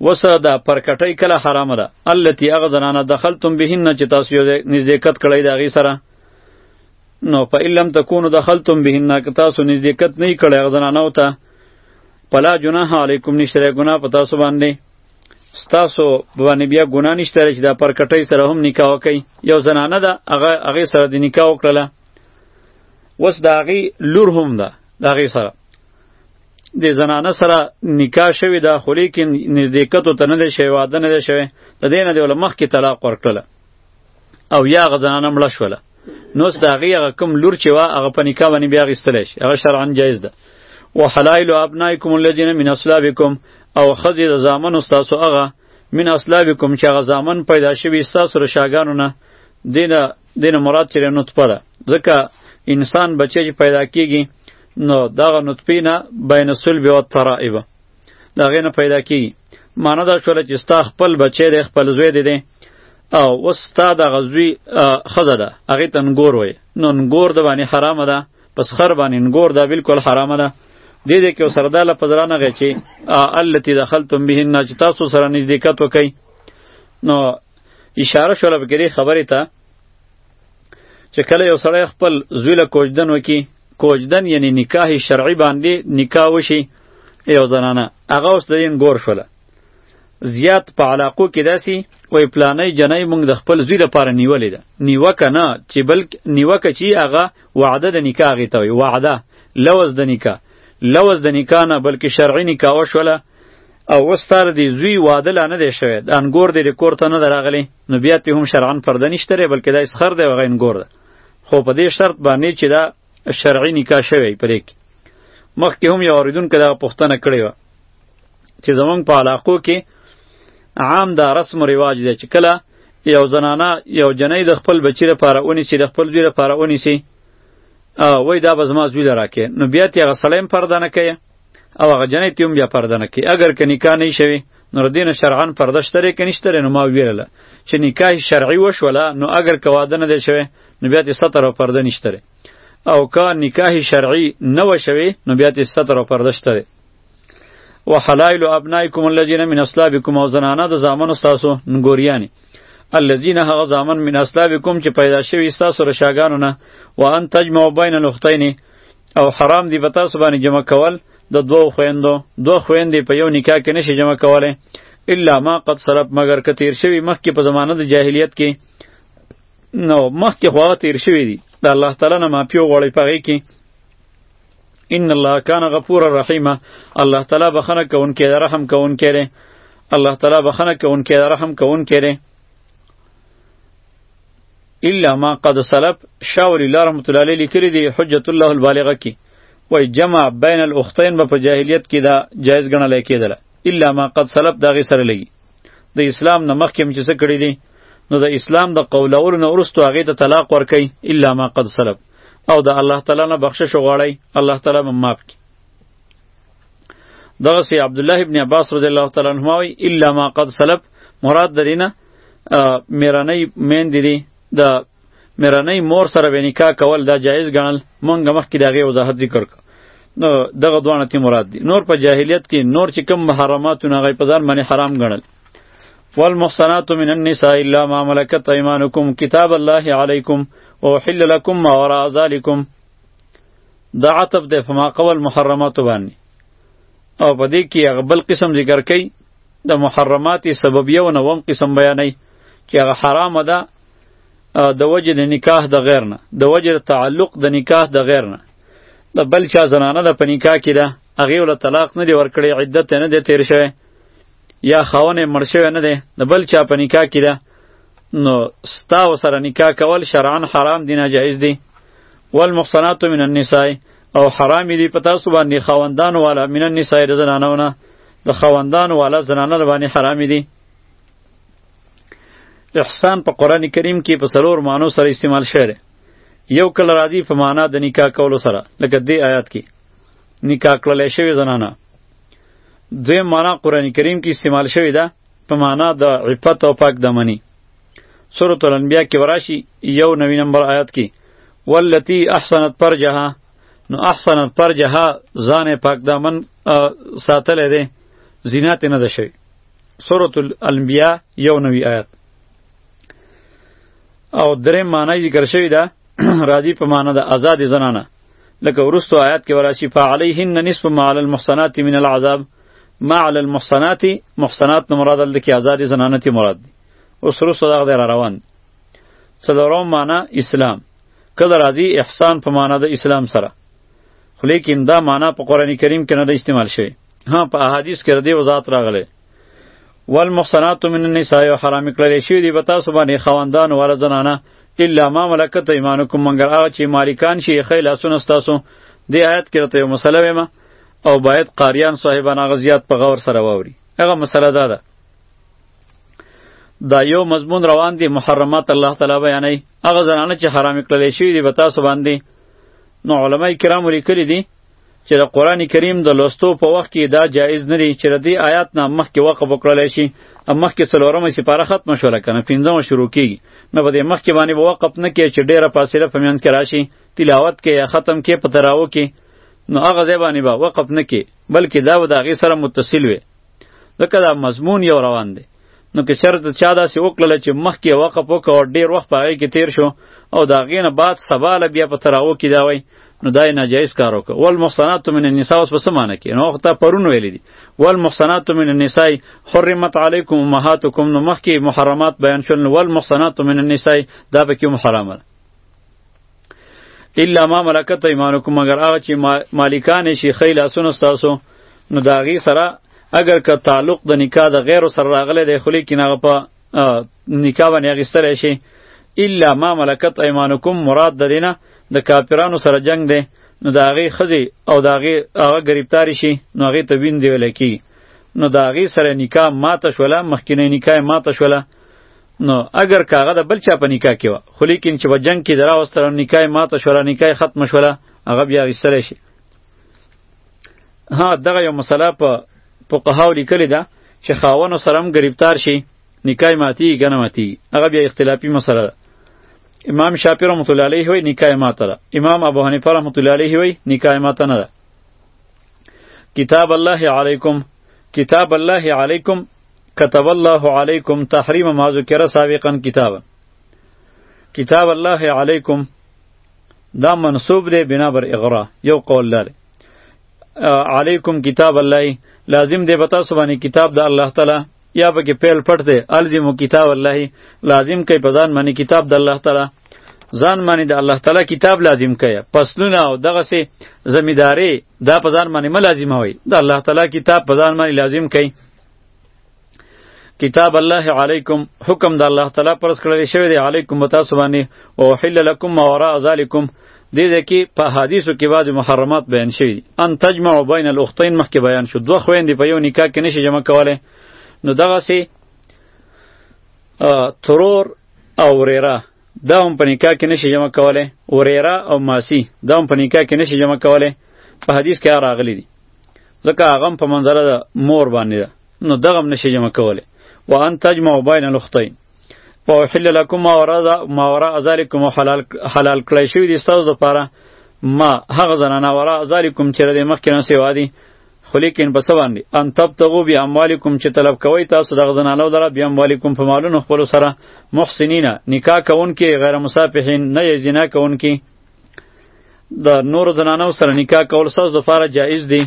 وسه دا پرکټی کله حرام ده التي هغه زنانه دخلتم بهن چې تاسو یو نزدېکت کړی دا غي سره نو په علم تکونو دخلتم بهن که تاسو نزدېکت نه کړی هغه زنانه وته پلا جناح علیکم نشره ګنا په تاسو باندې ستاسو باندې بیا ګنا نشته چې دا پرکټی سره هم نکاح وکي یو زنانه ده هغه هغه سره د نکاح وکړه وس دا غي لور هم ده دا غي سره د زنانه سره نکاح شوی دا خو لیکن نزدېکتو ته نه دی شوی واده نه دی شوی د دې نه دی ول مخکې طلاق ورکړله او یا هغه زنانه مړه شوله نو اوس د هغې هغه کوم لور چې وه هغه په نکاح باندې بیا اخیستلی شي هغه شرعا جایز ده و حلایل ابنایکم الذین من اصلابکم او ښځې د زامنو ستاسو هغه من اصلابکم چې هغه زامن پیدا شوي ستاسو له شاګانو نه دینه دینه مراد چې نطفه ده ځکه انسان بچی چې پیدا کیږي نو دغه نطفه نه بین صلب و ترائب دغه نه پیدا کیږي معنی دا شوله چې ستا خپل بچی دی خپل زوی دی دی او اوس ستا دغه زوی ښځه ده هغې ته نګور وایي نو نګور د باندې حرامه ده پس خر باندې نګور ده بلکل حرامه ده دې دې کې سره دا لفظ را نه غی چې التي دخلتم بهن چې تاسو سره نزدېکت وکئ نو اشاره شوله په دې خبرې ته چې کله یو سړی خپل زوی له کوجدن وکي کوجدن یعنی نکاح شرعي باندې نکاح وشي یو زنانه هغه اوس د دین ګور شوله زیات په علاقو کې داسي وای پلانې جنای مونږ د خپل زوی لپاره نیولې ده نیوکه نه چې بلک نیوکه چې هغه وعده د نکاح غي ته وعده لوز د نکاح لوز د نکاح نه بلکې شرعي نکاح وشوله او اوس تر دې زوی واده لا نه دی شوی د انګور دې کور ته نه دراغلی نو بیا ته هم شرعاً پرده نشته لري بلکې دا اسخر دی وغه انګور ده خو په دې شرط باندې چې دا شرعي نکاح شوی پرې کې مخکې هم یو اوریدونکو دا پوښتنه کړې وه چې زمونږ په علاقو کې عام دا رسم و رواج دی چې کله یو زنانه یو جنۍ د خپل بچی لپاره ونیسي د خپل زوی لپاره ونیسي وای دا به زما زوی له راکې نو بیا تې هغه سړی هم پرده نه کوي او هغه جنې تیوم بیا پرده نه کوي اگر که نکاح نه شوي نو دین شرعن پرده شته کې نشته نو ما ویله چې نکاح شرعي وشوله نو اگر که واده نه دی شوی نو بیا ته ستر او پرده نشته او که نکاح شرعي نه وشوي نو بیا ته ستر او پرده شته و حلائل ابنائکم الذین من اصلابکم او زنانه د زامن تاسو نګوریانی الذین هغه زامن من اصلابکم چې پیدا شوی تاسو رشاګانو نه وان تجمع بین الاختین او حرام دی په تاسو باندې جمع کول د دوو خويندو دوه خويندې په یو نکاح کې نشي جمع کوله الا ما قد سلف مگر که تیر شوی مخکې په زمانه د جاهلیت کې نو مخکې خو تیر شوی دی د الله تعالی نه معافي وغواړئ په هغې کې ان الله کان غفور رحیمه الله تعالی بخنه کوونکی دی رحم کوونکی دی الله تعالی بخنه کوونکی دی رحم کوونکی دی الا ما قد سلف شاه ولی الله رحمت الله علیه لیکلی دی حجت الله البالغه کی وای جمع بین الاختین به په جاهلیت کې دا جایز ګڼل کېدله الا ما قد سلف دا غي سره لګي د اسلام نه مخکې هم چې څه کړی دی نو د اسلام د قولولو نه وروسته هغې ته طلاق ورکوي الا ما قد سلف او د الله تعالی نه بخشش وغواړئ الله تعالی به معاف کړي دغسې عبدالله ابن عباس رضی الله تعالی عنهما وایي الا ما قد سلف مراد درینه میرنۍ میندې دي د میرنۍ مور سره به نکاح کول دا جایز ګڼل مونږ مخکې د هغې وضاحت ذکر کړ نو دغه دواړه تی مراد دي نور په جاهلیت کې نور چې کوم محرماتونه هغه په ځان باندې حرام ګڼل والمحصنات من النساء الا ما ملكت ايمانكم كتاب الله عليكم وحل لكم ما وراء ذلكم دا عطف ده فما قول محرمات باندې او په دې کې هغه بل قسم ذکر کوي د محرمات سببیه و نوم قسم بیانوي چې هغه حرامه ده د وجه د نکاح د غیر نه د وجه د تعلق د نکاح د غیر نه د بل چا زنانه د په نکاح کې ده هغې له طلاق نه دی ورکړی عدت نه دی تیر شوی یا خاون یې مړ شوی نه دی د بل چا په نکاح کې ده نو ستا ورسره نکاح کول شرعا حرام دی ناجایز دی والمحصنات من النساء او حرام دی په تاسو باندې خاوندان والا من النساء د زنانونه د خواندانو والا زنانه باندې حرام دي احسان په قران کریم کې په سلور معنی سره استعمال شوی دی یو کله راځي په معنا د نکاح کولو سره لکه دې آیات کې نکاح کړل شوی زنانه دوی معنا قران کریم کې استعمال شوی ده په معنا د عفت او پاک دمنی سورۃ الانبیاء کې وراشي یو نوی نمبر آیات کې والتی احسنت فرجها نو احسن فرجها ځان پاک دامن ساتلې ده زینات نه ده شوی سورۃ الانبیاء یو نوی آیات او درې معنی ذکر شوی ده راضی په معنی ده آزاد زنانه لکه ورستو آیات کې وراشي فعليهن نصف ما على المحصنات من العذاب ما على المحصنات محصنات نو مراد دلته کې آزاد زنانه تی مراد دي اوس ورستو دغه روان څلورم معنی اسلام کله راځي احسان په معنا د اسلام سره خو لیکن دا معنا په قرآن کریم کې نه ده استعمال شوی ها په احادیث کې ردی وضاحت راغلی والمحصنات من النساء حرام کړل شوی دی به تاسو باندې خواندان ولا زنانه الا ما ملکت ایمانکم منګر هغه چې مالکان شي خی لاسونه ستاسو دی آیت کې راته یو مسله ویم او باید قاریان صاحبان هغه زیات په غور سره واوري هغه مسله دا ده دا یو مضمون روان دی محرمات الله تعالی بیانوي هغه زنانه چې حرام کړل شي دی به تاسو باندې نو علما کرام لیکلي دي چې د قران کریم د لوستو په وخت کې دا جایز نه دی چې د دې آیات نه مخکې وقف وکړل شي مخکې څلورمه سپاره ختم شوله کنه پنځمه شروع کیږي نو په دې مخکې باندې به وقف نه کې چې ډیره فاصله په میان کې راشي تلاوت کې یا ختم کې په تراو کې نو هغه ځای باندې به وقف نه کې بلکې دا به د هغې سره متصل وي ځکه دا مضمون یو روان دی نو که چرته چا داسې وکړله چې مخکې وقف وکړه او ډېر وخت په هغې کې تیر شو او د هغې نه بعد سبا له بیا په تراو کې دا وایي نو دا یې ناجایز کار وکړ والمحصنات من النساء اوس په څه معنی کې نو وخت پرون ویلی دي والمحصنات من النساء حرمت علیکم امهاتکم نو مخکې محرمات بیان شول والمحصنات من النساء دا پکې محرمه الا ما ملکت ایمانکم مگر هغه چې مالکان شي خی لاسونه ستاسو نو د هغې سره اگر که تعلق د نکاح د غیرو سره راغلی دی خو لیکن هغه په نکاح باندې اخیستلی شي الا ما ملکت ایمانکم مراد د دینه د کافرانو سره جنگ دی نو د هغې ښځې او د هغې هغه ګرفتارې شي نو هغې ته وین دی ویلی کېږي نو د هغې سره نکاح ماته شوله مخکینی نکاح ماته شوله نو اگر کاغه د بل چا په نکاح کې وه خو لیکن چې په جنګ کې درا وستره نکاح ماته شوله نکاح ختم شوله هغه بیا غیستلی شي ها دغه یو مسله په فقهاو لیکلې ده چې خاون سره هم گرفتار شي نکاح ماتی کنه ماتی هغه بیا اختلافي مسله ده امام شافعی رحمت الله علیه وی نکاح ماته ده امام ابو حنیفه رحمت الله علیه وی نکاح ماته نه ده کتاب الله علیکم کتاب الله علیکم كتب الله عليكم تحريم ما ذكر سابقا كتابا كتاب الله عليكم دا منصوب دی بنا بر اغرا یو قول لاره علیکم کتاب الله لازم دی بتا سبانی کتاب د الله تعالی یا به کې پیل پټ دی الزم کتاب الله لازم کوي په ځان باندې کتاب د الله تعالی ځان باندې د الله تعالی کتاب لازم کوي پسلونه او دغه سي ذمہ داری دا په ځان باندې ملازمه وي د الله تعالی کتاب په ځان باندې لازم کوي کتاب الله علیکم حکم د الله تعالی پر سکړل شوی دی علیکم تاسو باندې او حل لکم ما وراء ذالکم دې ځکه په حدیثو کې بعضی محرمات بیان شوی دي ان تجمع بین الاختین مخکې بیان شو دوه خويندې په یو نکاح کې نشي جمع کوله نو دغه سي ترور او ریرا دا هم په نکاح کې نشي جمع کوله او ریرا او ماسی دا هم په نکاح کې نشي جمع کوله په حدیث کې راغلي دي ځکه هغه هم په منظره د مور باندې ده نو دغه هم نشي جمع کولی و ان تجمع بین الاختین و احل لکم ما وراء ما وراء ذلکم حلال حلال کړی شوی دي ستاسو لپاره ما هغه زنانه وراء ذلکم چې د مخکې نه سیوا دي خو لیکن په څه باندې ان تبتغوا باموالکم چې طلب کوئ تاسو دغه زنانو لره باموالکم په مالونو خپلو سره محسنینه نکاح کوونکي غیر مصافحین نه یې زنا کوونکي د نور زنانو سره نکاح کول ساز د فاره جایز دی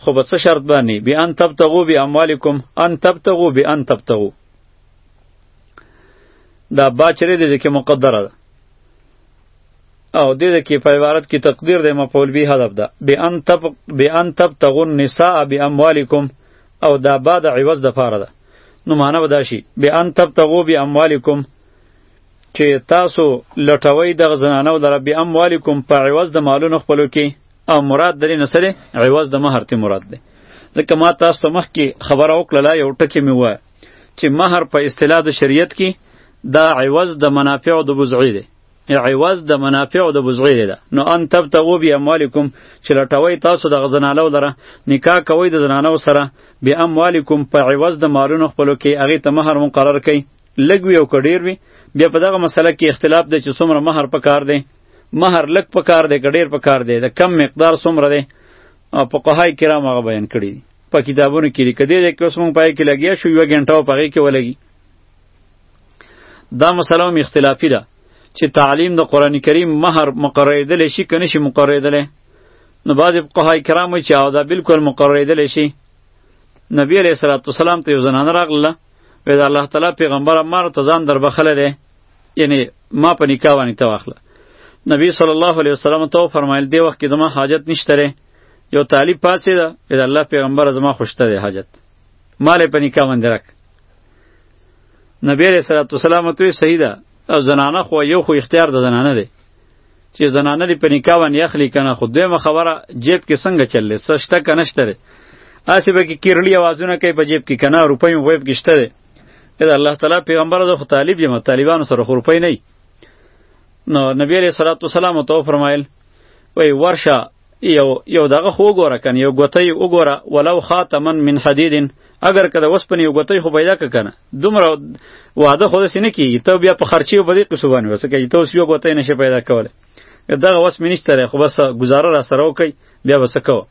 خو به څه شرط باندې بی ان تبتغو بی اموالکم ان تبتغو بی ان تبتغو دا با چرې دی چې مقدره ده او دې ده کې په عبارت کې تقدیر دی مفعول به هدف ده بی ان تب بی ان تبتغو النساء بی اموالکم او دا با د عوض د فاره ده نو معنی به دا شي بی ان تبتغو بی اموالکم چې تاسو لټوئ دغه زنانو لره بې اموالکم په عوض د مالونو خپلو کې او مراد درې نه سره عوض د مهر ته مراد دی ځکه ما تاسو ته مخکې خبره وکړله یو ټکی مې ووایه چې مهر په اصطلاح د شریعت کې دا عوض د منافع د بزعی دی عوض د منافع د بزعی دی نو ان تبتغوا بی اموالکم چې لټوي تاسو د غزنالو لره نکاح کوي د زنانو سره بی اموالکم په عوض د مالونو خپلو کې هغه ته مہر مقرر کړي لږ وي او که ډیر وي بیا په دغه مسله کې اختلاف دی چې څومره مهر په کار دی مهر لږ په کار دی که ډیر په کار دی د کم مقدار څومره دی او فقهای کرام هغه بیان کړي دي په کتابونو کې لیکل دی چې اوس مونږ پای کې لګیا شو یو غنټه په هغه کې ولګي دا مسله هم اختلافي ده چې تعلیم د قران کریم مهر مقرریدل شي کنه شي مقرریدل نو بعض فقهای کرام چې او دا بالکل مقرریدل شي نبی علیه الصلاۃ والسلام ته یو زنانه راغله وې دا الله تعالی پیغمبر ما ته ځان در بخله دی یعنی ما په نکاح باندې ته واخله نبی صلی الله علیه وسلم ته فرمایل دی وخت کې زما حاجت نشته ری یو طالب پاسې ده وې الله پیغمبر زما خوشته دی حاجت مال په نکاح باندې راک نبی علیه الصلاۃ والسلام ته صحیح ده او زنانه خو یو خو اختیار د زنانه دی چې زنانه دې په نکاح باندې اخلي کنه خو دویمه خبره جیب کې څنګه چللی څه شته که نشته دی هسې به کې کیرلي اوازونه کوي په جیب کې که نه روپۍ مو غیب کې شته دی د الله تعالی پیغمبر زه خو طالب یم طالبانو سره خو روپۍ نه نو نبی علیه صلات وسلام ته وفرمایل وایي ورشه یو یو دغه خو وګوره کنه یو ګوتۍ وګوره ولو خاتمن من حدید اگر که د وسپنې یو ګوتۍ خو پیدا که کنه دومره واده خو داسې نه کیږي ته بیا په خرچې او بدې قصو باندې وسه کوي ته اوس یو ګوتۍ نشې پیدا کولی که دغه وس مې نشته دی خو بس ګزاره را سره وکړئ بیا به څه کوه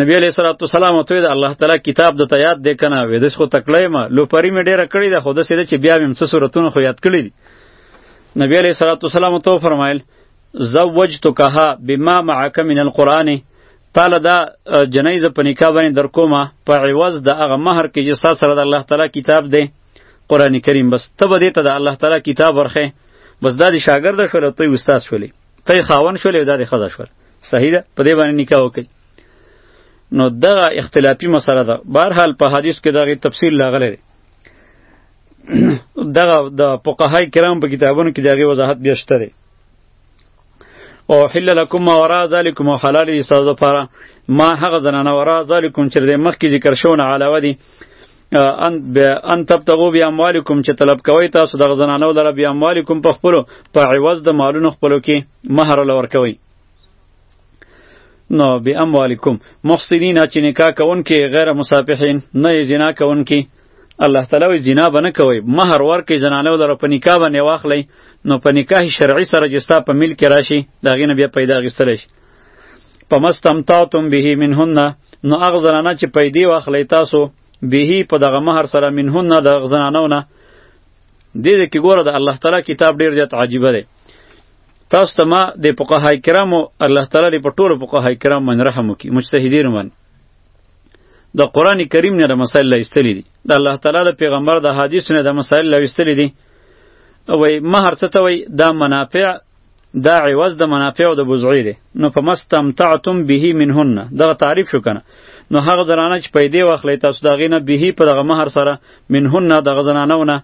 نبی علیه صلات وسلام ته د الله تعالی کتاب د یاد دی کنه وې دس خو تکړه ما لوپری مې ډیره کړې ده خو داسې ده چې بیا مې څه صورتونه خو یاد کړې دي نبی علیه صلات وسلام ته فرمایل زوجتکها بما معک من القرآن تعالی دا جنۍ زه په نکاح باندې در کوم په عوض د هغه مهر کې چې ستا سره د الله تعالی کتاب دی قرآن کریم بس ته به دې ته د الله تعالی کتاب ورخې بس دا د شاګرد شول ته استاد شولې ته خاون شولې دا د خزه شول صحیح ده په دې باندې نکاح وکړي نو دغه اختلافي مسله ده بهرحال په حدیث کې دغه تفصیل لاغلی دی دغه د فقهای کرام په کتابونو کې دغه وضاحت بیا شته دی او حل لکم ما ورا ذالکم او حلال دي تاسو لپاره ما هغه زنانه ورا ذالکم چې د مخکې ذکر شونه علاوه دي ان ان تبتغوا باموالکم چې طلب کوي تاسو دغه زنانه ولر بیا اموالکم په خپل په عوض د مالونو خپلو کې مہر لور کوي نو باموالکم محسنین چې نکاح کوونکې غیر مصافحین نه زنا کوونکې الله تعالی وی جنا بنه کوي مہر ورکې زنانه ولر په نکاح باندې واخلې نو په نکاح شرعي سره چې ستا په ملک راشي دا غینه بیا پیدا غستل شي په مستمتعتم به منهن نو هغه زنانه چې پیدا واخلې تاسو به په دغه مہر سره منهن د زنانو نه دې دې کې ګوره د الله تعالی کتاب ډیر زیات عجیبه دی تاسو ته ما د فقهای کرامو الله تعالی په ټولو فقهای کرامو من رحم وکي مجتهدین من د قران کریم نه د مسائل لایستلی دي د الله تعالی د پیغمبر د حدیث نه د مسائل لایستلی دي وای مہر څه ته وای دا منافع دا عوض د منافع او د بزعی دی نو په مستمتعتم به منهن دغه تعریف شو کنه نو هغه زنانه چې پیدې واخلې تاسو دغه نه به په دغه مہر سره منهن دغه زنانه ونه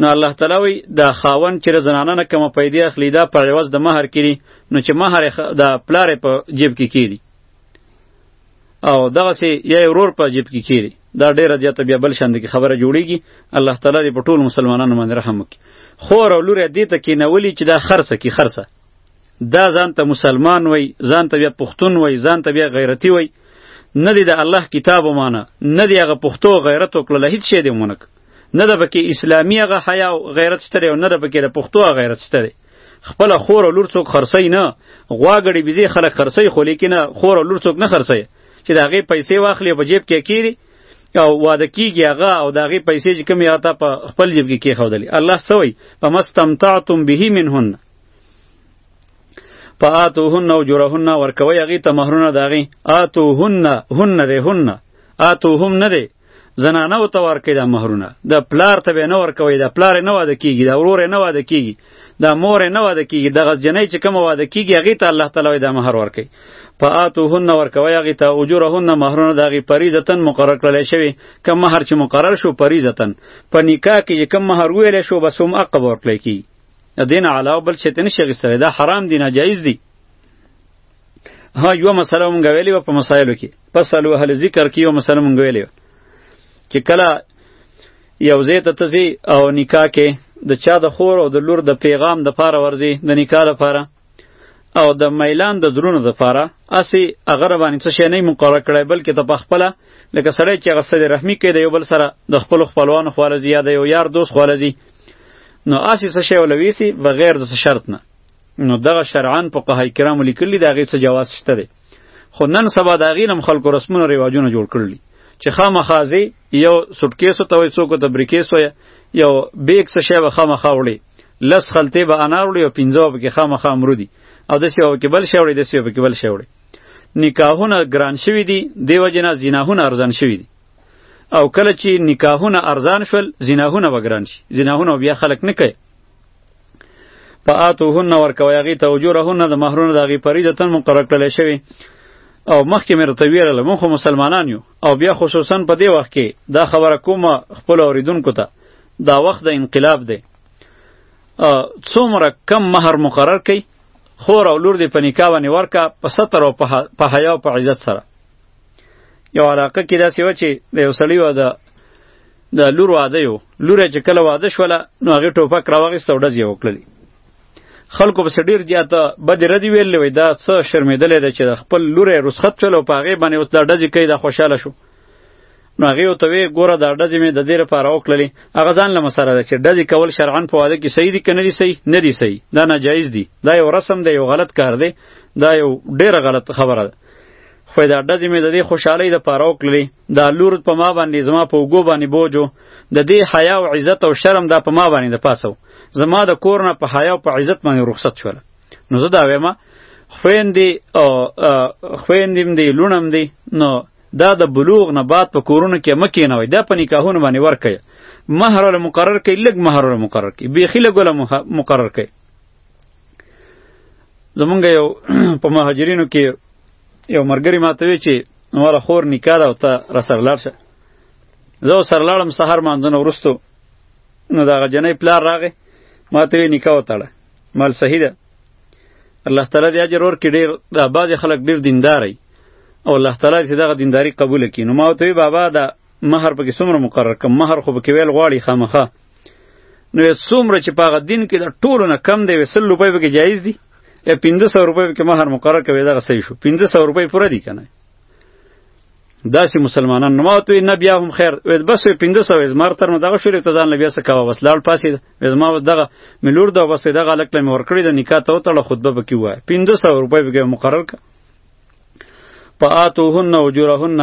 نو الله تعالی وی دا خاون چې زنانه نه کوم پیدې اخلي دا په عوض د مہر کړي نو چې مہر د پلار په جیب کې کی کیږي او دغه سي یا ورور په جیب کې کیری دا ډیره زیاته بیا بل شاند کې خبره جوړیږي الله تعالی دې په ټول مسلمانانو باندې رحم وکړي خور او لور دې ته کې نولی چې دا خرڅه کې خرڅه دا ځان ته مسلمان وای ځان ته بیا پښتون وای ځان ته بیا غیرتی وای نه دی د الله کتاب ومانه نه دی هغه پښتو غیرت وکړل هیڅ شی دی مونږ نه د بکې اسلامي هغه حیا او غیرت شته او نه د بکې د پښتو غیرت شته خپل خور او لور څوک خرڅی نه غواګړي بيزي خلک خرڅی خو لیکن خور او لور څوک نه خرڅی چې دا غي پیسې واخلي په جیب کې کیری او واده کیږي هغه او دا غي پیسې چې کومه آتا په خپل جیب کې کیخودلې الله سوی په مستمتعتم به منهن فآتوهن اجورهن ورکوي هغه ته مہرونه داغي آتوهن هن ده هن آتوهم نه ده زنانه او ته ورکې دا مہرونه د پلار ته به نه ورکوي دا پلار نه واده کیږي دا ورور نه واده کیږي دا مور نه واده کیږي دغه جنې چې کوم واده کیږي هغه ته الله تعالی دا مہر ورکي فاتوهن ورکوي هغه ته اجورهن مہرونه دغه پریزتن مقرر کړل شوی کم مہر چې مقرر شو پریزتن په نکاح کې کم مہر ویل شو بس هم عقب ورکړي کی دین علاوه بل شیطان شغی سره دا حرام دی ناجایز دی ها یو مسله مونږ ویلې و په مسایلو کې پس الو اهل ذکر کې یو مسله مونږ ویلې چې کله یو زی ته تزي او نکاح کې د چا د خور او د لور د پیغام د پاره ورزي د نکاح لپاره او د میلان د درونو د پاره اسی اگر باندې څه شی نه مقرره کړی بلکې ته پخپله لکه سړی چې هغه سره رحمی کوي د یو بل سره د خپل خپلوانو خواله زیاده یو یار دوست خواله دی نو اسی څه شی ولویسی بغیر د شرط نه نو دغه شرعاً فقهای کرامو لیکلي د هغې څه جواز شته دی خو نن سبا د هغې نه هم خلکو رسمونه رواجونه جوړ کړي چې خامخا ځې یو سوټکیسو ته وایي څوک ته بریکیس وایي یو بیګ څه شی به خامخا وړي لس خلطې به انار وړي او پنځه به پکې خامخا امرودي او داسې به پکې بل شی وړي داسې به پکې بل شی وړي نکاحونه ګران شوي دي دې وجې نه زیناهونه ارزان شوي دي او کله چې نکاحونه ارزان شول زیناهونه به ګران شي زیناهونه بیا خلک نه کوي فآتوهن ورکوي هغې ته اجورهن د مهرونه د هغې فریضتن مقرر کړلی شوی او مخکې مې راته ویله موږ خو مسلمانان یو او بیا خصوصا په دې وخت کې دا خبره کومه خپلو اورېدونکو ته دا وخت د انقلاب دی څومره کم مهر مقرر کړي خور او لور دې په نکاح باندې ورکه په ستر او په حیا او په عزت سره یو علاقه کې داسې وه چې د یو سړي وه د د لور واده یو لور چې کله واده شوله نو هغه ټوپک راوغیست او ډز یې وکړلی خلکو پس ډیر زیاته بد ردی ویلې وای دا څه شرمېدلې ده چې د خپل لور رسخت چلو په هغه باندې اوس دا ډز کوي دا خوشاله شو نو هغه ته وی ګوره دا ډز مې د دې لپاره وکړلې هغه ځان له مسره ده چې ډز کول شرعاً په واده کې صحیح دي که نه دي صحیح نه دي صحیح دا ناجایز دي دا یو رسم دی یو غلط کار دی دا یو ډیره غلط خبره ده خو دا ډز مې د دې خوشحالۍ لپاره وکړلې دا لور په ما باندې زما په وګو باندې بوجو د دې حیا او عزت او شرم دا په ما باندې د پاسو زما د کور نه په حیا او په عزت باندې رخصت شول نو زه دا وایم خویندې او خویندې دې لونم دې نو دا د بلوغ نه بعد په کورونو کې مکه نه وای دا په نکاحونو باندې ورکه مہر ول مقرر کړي لګ مہر ول مقرر کړي بیخي لګ ول مقرر کړي زمونږ یو په مهاجرینو کې یو مرګری ماته وی چې نوره خور نکاح او ته را سره لاړ شه زه سره لاړم سحر مانځنه ورستو نو دا جنې پلار راغې ماته وی نکاح وتاړه مال صحیح ده الله تعالی دې اجر ورکړي ډیر دا بعضی خلک ډیر دیندار وي او الله تعالی چې دغه دینداری قبول کړي نو ما ته بابا دا مہر پکې څومره مقرر کم مہر خو پکې ویل غواړي خامخه نو څومره چې په هغه دین کې د ټولو نه کم دی وسل روپۍ به کې جایز دي یا 1500 روپۍ کې مہر مقرر کوي دا صحیح شو 1500 روپۍ پوره دي کنه داسې مسلمانان نو ماته نه بیا هم خیر وې بس 1500 وې مر تر مدغه شوري ته ځان بیا څه کاوه بس لاړ پاسې وې ما وس دغه ملور دا بس دغه لکه مې ور کړی د نکاح ته وتړه خطبه بکی وای 1500 روپۍ به مقرر ک پاتوهن اجورهن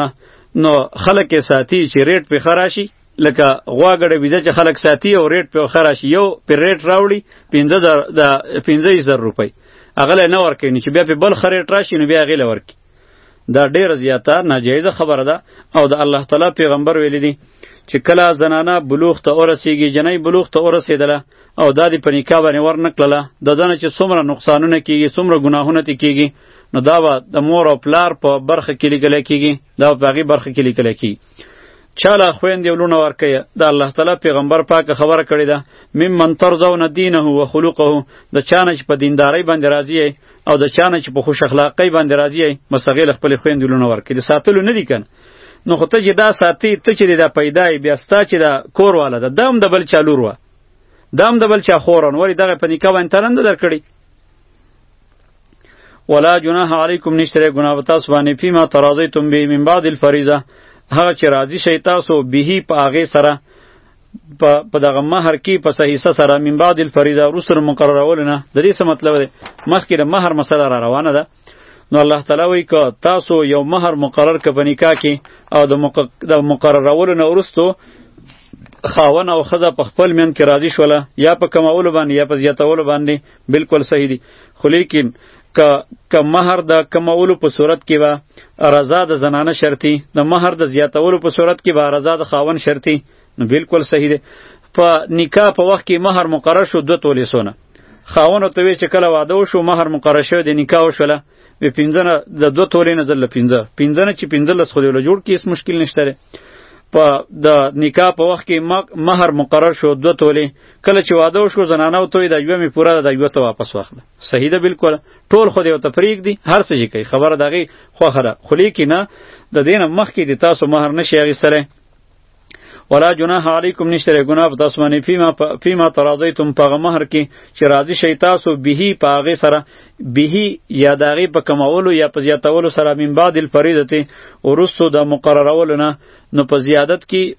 نو خلک ساتي چې ریټ په خراشي لکه غواګړه ویزه چې خلک ساتي او ریټ په خره شي یو پر ریټ راوړي 15000 د 15000 روپۍ اغله نه ورکې نه چې بیا په بل خره راشي نو بیا غیله ورکې دا ډیره زیاته ناجایزه خبره ده او د الله تعالی پیغمبر ویل دي چې کله زنانه بلوغ ته ورسیږي جنۍ بلوغ ته ورسیدله او دا دی په نکاح باندې ورنکړله د دنه چې څومره نقصانونه کیږي څومره ګناهونه تی کیږي نو دا به د مور او پلار په برخه کې لیږلی کیږي دا په هغې برخه کې لیکل کېږي چاله خویندې ولونه ورکوي د الله تعالی پیغمبر پاک خبره کړې ده ممن ترضون دینه و خلقه د چا نه چې په دیندارۍ باندې راضي یې او د چا نه چې په خوش اخلاقۍ باندې راضي یې بس هغې له خپلې خویندې ولونه ورکوي د ساتلو نه دي که نو خو ته چې دا ساتي ته چې دا پیدا یې بیا ستا چې دا کور والا ده دا هم د بل چا لور وه دا هم د بل چا خورن ولې دغه په نکاح باندې ترنده درکړي ولا جناح علیکم نشتره گناه تاسو باندې فيما تراضیتم به من بعد الفریضه هغه چې راضی شي تاسو به په هغه سره په دغه مہر کې په صحیح سره من بعد الفریضه رسل مقررول نه د دې څه مطلب دی مخکې د مہر مسله را روانه ده نو الله تعالی وی که تاسو یو مہر مقرر ک په نکاح کې او د مق... مقررولو نه ورستو خاون او خزه په خپل من کې راضی شوله یا په کمولو باندې یا په زیاتولو باندې بالکل صحیح دی خو لیکن که که مہر د کمولو په صورت کې به رضا د زنانه شرطي د مہر د زیاتولو په صورت کې به رضا د خاون شرطي نو بالکل صحیح دی په نکاح په وخت کې مہر مقرر شو دوه تولې سونه خاون ته وی چې کله واده وشو مہر مقرر شو د نکاح وشوله به پنځنه د دوه تولې نه زل پنځه پنځنه چې پنځه لس خو له جوړ کې هیڅ مشکل نشته په د نکاح په وخت کې مہر مقرر شو دوه تولې کله چې واده وشو زنانه او توی دا یو می پوره دا یو ته واپس واخله صحیح ده بالکل ټول خو دې او تفریق دي هر څه جی کوي خبره دغه خو خره خلی کې نه د دین مخ کې د تاسو مہر نشي هغه سره ولا جناح علیکم نشتره گناه په تاسو باندې فیما فیما تراضیتم په مہر کې چې راضی شي تاسو به پاغه سره به یا داغه په کمولو یا په زیاتولو سره من بعد الفریضه ورستو د مقررولو نه نو په زیادت کې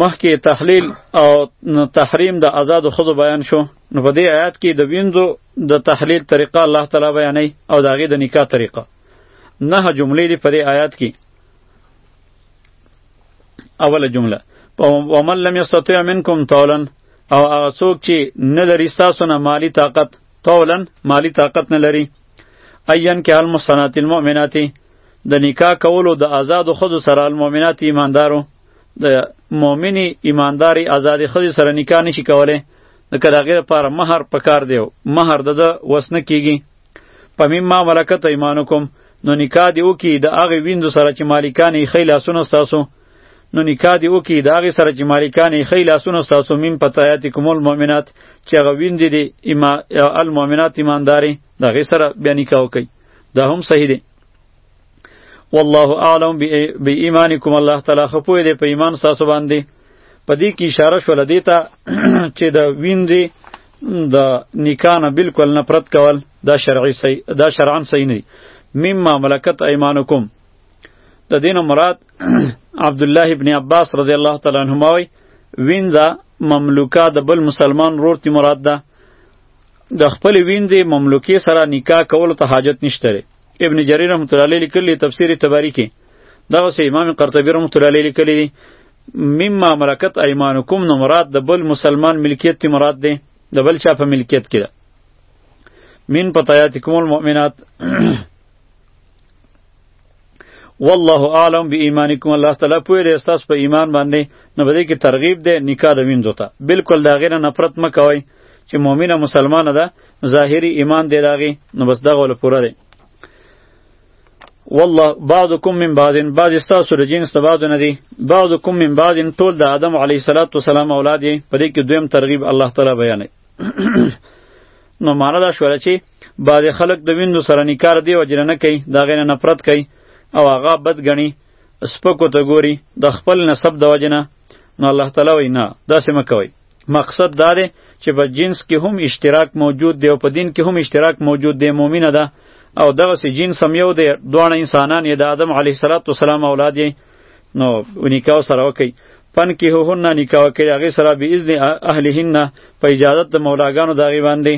مخکې تحلیل او تحریم د آزاد خود بیان شو نو په دې آیات کې د وینځو د تحلیل طریقه الله تعالی بیانوي او د هغې د نکاح طریقه نه جملې دي په دې آیات کې اوله جمله ومن لم یستطیع منکم طولا او هغه څوک چې نه لري ستاسو نه مالی طاقت طولا مالی طاقت نه لري ایان کې المحصنات المؤمنات د نکاح کولو د آزادو ښځو سره المؤمنات ایماندارو د مؤمنې ایماندارې آزادې ښځې سره نکاح نشي کولی ځکه د هغې لپاره مهر پکار دی او مهر د ده وس نه کیږي په مما ملکت ایمانکم نو نکاح دې وکړي د هغې ویندو سره چې مالکان یې ښی لاسونه ستاسو نو نکاح دې وکړي د هغې سره چې مالکان یې ښی لاسونه ستاسو میم په تایاتکم المؤمنات چې هغه ویندې دي المؤمنات ایماندارې د هغې سره بیا نکاح وکړي دا هم صحیح دی والله اعلم بی ایمانکم الله تعالی خپوی دی په ایمان ساسو باندې په دې کې اشاره شول دی ته چې د ویندې د نکانه بالکل نفرت کول دا شرعي صحیح دا شرعاً صحیح نه مما ملکت ایمانکم د دین مراد عبد الله ابن عباس رضی الله تعالی عنهما وی وینځه مملوکه د بل مسلمان رورتی مراد ده د خپل وینځې مملوکې سره نکاح کولو ته حاجت نشته دی ابن جریر رحمت الله علیه لیکلی تفسیر تبری کې دغه سه امام قرطبی رحمت الله علیه لیکلی دی مما ملکت ایمانکم نو مراد د بل مسلمان ملکیت تی مراد دی د بل چا په ملکیت کې ده من پتایاتکم المؤمنات والله اعلم به ایمانکم الله تعالی پوی دی تاسو په ایمان باندې نو بده کې ترغیب دی نکاح د وینځو ته بالکل دا غیر نفرت مکوئ چې مؤمنه مسلمانه ده ظاهری ایمان دی داغي نو بس دغه ول پوره دی والله بعضکم من بعض بعض استاسو د جنس د بعض نه دی بعضکم من بعض ټول د آدم علیه الصلاۃ والسلام اولاد یې په دې کې دویم ترغیب الله تعالی بیانوي نو معنا دا شوله چې بعضې خلک د ویندو سره نکار دی وجې نه کوي د هغې نه نفرت کوي او هغه بد ګڼي سپکو ته ګوري د خپل نسب د وجې نه نو الله تعالی وایي نه داسې مه کوئ مقصد دا دی چې په جنس کې هم اشتراک موجود دی او په دین کې هم اشتراک موجود دی مؤمنه ده او دغه سي جنس هم یو دی دواړه انسانان یې د آدم علیه السلام اولاد یې نو نکاح سره وکړي پن کې هو نه نکاح کوي هغه سره به اذن اهلهن په اجازه د مولاګانو دغه باندې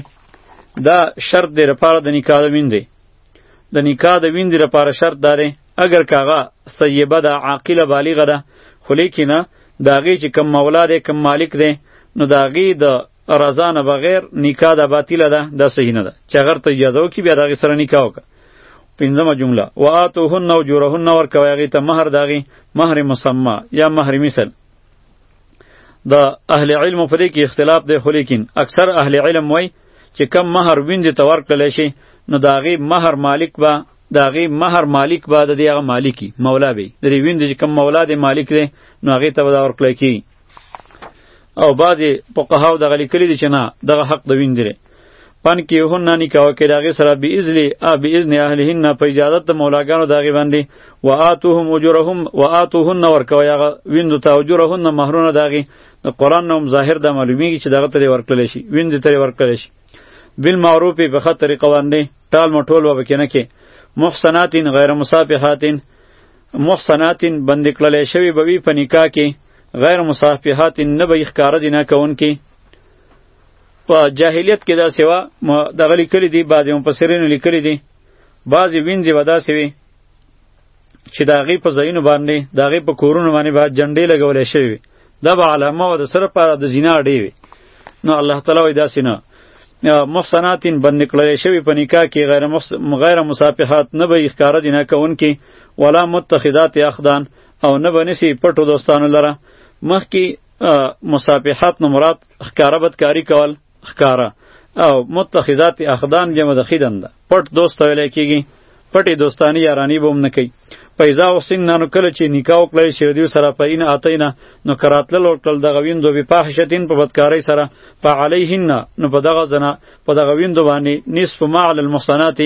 دا شرط دی لپاره د نکاح د ویندې د نکاح د ویندې لپاره شرط دا دی اگر کاغه سیبه ده عاقله بالغه ده خو لیکنه د هغې چې کم مولا دی کم مالک دی نو د هغې د رضا نه بغیر نکاح د باطله ده دا صحیح نه ده چې هغه ته اجازه وکړي بیا د هغې سره نکاح وکړه پنځمه جمله وآتوهن اجورهن ورکوئ هغې ته مهر د هغې مهر مسمه یا مهر مثل د اهل علم په دې کې اختلاف دی خو لیکن اکثر اهل علم وای چې کم مہر ویند ته ورکړل شي نو داغي مہر مالک به داغي مہر مالک به د دغه مالکی مولا به د دې ویند چې کم مولا دی مالک دی نو هغه ته به ورکړل کی او بعضی فقهاو دغه لیکلي دي چې نه دغه حق د ویند لري پن کې هو نه نکاح کې داغه سره به اذن ا به اذن اهلهن په اجازه ته مولاګانو داغه باندې واتوهم اجرهم واتوهن ورکوي هغه ویندو ته اجرهن مہرونه داغه د قران نوم ظاهر د معلومیږي چې داغه ته ورکړل شي ویند ته ورکړل شي بل معروف په خه طریقه باندې ټال مټول و بکنه کې محسناتین غیر مصافحاتین محسناتین بند کړل شوی بوي په نکاح کې غیر مصافحاتین نه به ښکار دینه کون کې په جاهلیت کې دا سیوا دغه لیکلي دي بعضې مفسرینو لیکلي دي بعضې وینځې به داسې وي چې د هغې په ځایونو باندې د هغې په کورونو باندې به جنډې لګولی شوې وي دا به علامه وه د سره لپاره د زینا اډې وي نو الله تعالی وایي داسې نه محسناتین بند کړل شوی په نکاح کې غیر غیر مصافحات نه به ښکارا دینه کوونکې ولا متخذات اخدان او نه بنسی پټو دوستانو لره مخکې مصافحات نه مراد ښکاره بدکاری کول ښکاره او متخذات اخدان جمع د خیدن ده پټ دوست ویل کیږي پټې دوستانی یارانی به هم نه کوي پیدا حسین نانو کله چې نکاح وکړی شي دیو سره په این اتینا نو کراتل ورکړل د غویندو به پاحشتین په بدکاری سره په علیهن نو په دغه زنا په دغه ویندو باندې نصف ما علی المحصنات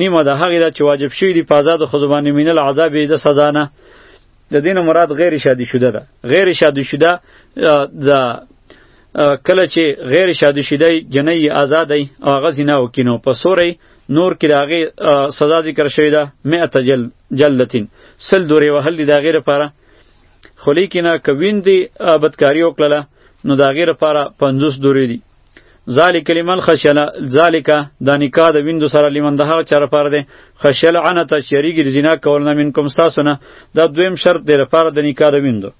نیمه د هغه چې واجب شوی دی په آزاد خود باندې مینل عذاب د سزا نه د دین مراد غیر شادي شوده ده غیر شادي شوده د کله چې غیر شادي شوده جنۍ آزاد ای او هغه زنا وکینو په سورې نور کې داغه سزا ذکر شوی ده مئه جل جلتین سل دوری وهل دی داغه لپاره خو لیکنه کوین دی بدکاری وکړه نو داغه لپاره 50 دوری دی ذالک لمن خشل ذالک دا نکاح د ویندو سره لمن د هغه چر پر دی خشل عن ته شریګی زنا کول نه من کوم تاسو نه دا دویم شرط دی لپاره د نکاح د ویندو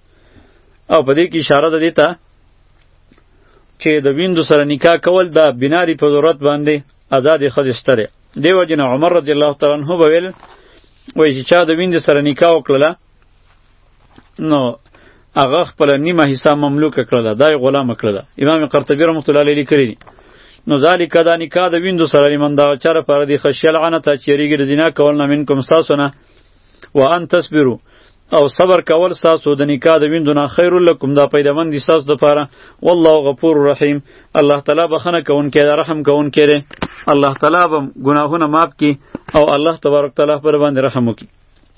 او په دې کې اشاره ده دیتا چې د ویندو سره نکاح کول دا بناری په ضرورت باندې آزاد خود استره دیو جن عمر رضی الله تعالی عنہ ویل وای چې چا د ویندو سره نکاح وکړه نو هغه خپل نیمه حصہ مملوک کړل دا غلام کړل امام قرطبی رحمۃ اللہ علیہ لیکلی نو ذالک دا نکاح د ویندو سره لمن دا چر پر دی خشیل عنه ته چیریږي د زنا کول نه منکم تاسو نه وان تصبروا او صبر کول تاسو د نکاح د ویندو نه خیر لکم دا پیدمن دي تاسو د پاره والله غفور رحیم الله تعالی بخنه کون کې رحم کون کې الله تعالی بم گناهونه معاف کی او الله تبارک تعالی پر باندې رحم وکي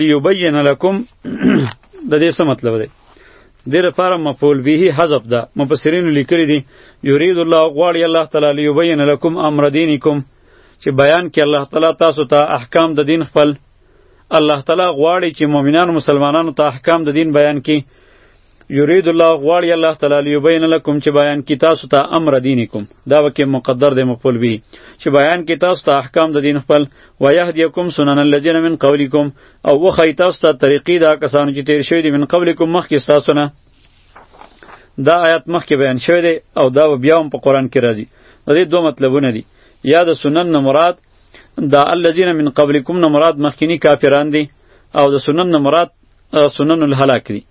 لیبین لکم د دې څه مطلب دی دې لپاره مفعول به حذف ده مفسرین لیکلي دي یرید الله غواړي الله تعالی لیبین لکم امر دینکم چې بیان کې الله تعالی تاسو ته احکام د دین خپل الله تعالی غواړي چې مؤمنان مسلمانانو ته احکام د دین بیان کړي یرید الله غواړي الله تعالی لیبین لکم چې بیان کی تاسو ته امر دینکم دا وکه مقدر دی مقبول وی چې بیان کی تاسو ته احکام د دین خپل و یهدیکم سنن الذین من قبلکم او و خی تاسو ته طریقې دا کسانو چې تیر شوی دی من قبلکم مخکې تاسو نه دا آیات مخکې بیان شوی دی او دا بیا هم په قران کې راځي د دې دوه مطلبونه دي یا د سنن نه مراد دا الذین من قبلکم نه مراد مخکینی کافران دي او د سنن نه مراد سنن الهلاک دي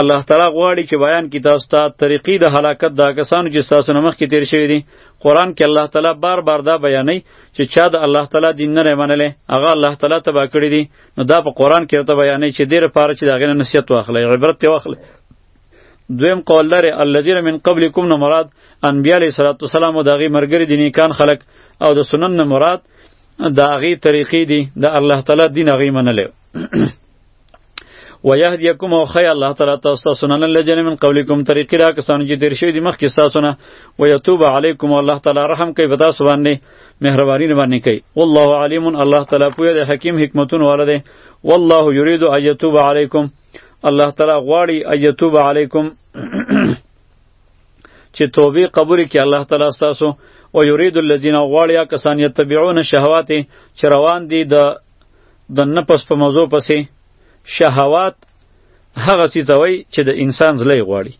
الله تعالی غواړي چې بیان کی تاسو ته طریقې د هلاکت دا کسانو چې تاسو نه مخکې تیر شوی دي قران کې الله تعالی بار بار دا بیانوي چې چا د الله تعالی دین نه منلې هغه الله تعالی تبا کړی دي نو دا په قران کې ته بیانوي چې ډیر پاره چې دا غنه نصیحت واخلې عبرت ته واخلې دویم قول لري الذين من قبلكم نو مراد انبیاء علیه الصلاه والسلام او دغه مرګری دي نیکان خلق او د سنن نه مراد دا غي طریقې دي د الله تعالی دین غي منلې ويهديكم او خي الله تعالی تاسو ته سنن الذين من قبلكم طریقې را کسانو چې تیر شوي دي مخکې ستاسو نه ويتوب علیکم الله تعالی رحم کوي په تاسو باندې مهرباني نه باندې کوي والله علیم الله تعالی پوهه د حکیم حکمتون والا دی والله یرید ان یتوب علیکم الله تعالی غواړي ان یتوب علیکم چې توبه قبول کړي الله تعالی تاسو او یرید الذین غواړي کسان یتبعون شهوات چې روان دي د د نفس په موضوع پسې شهوات هغه څه ته وایي چې د انسان زړه یې غواړي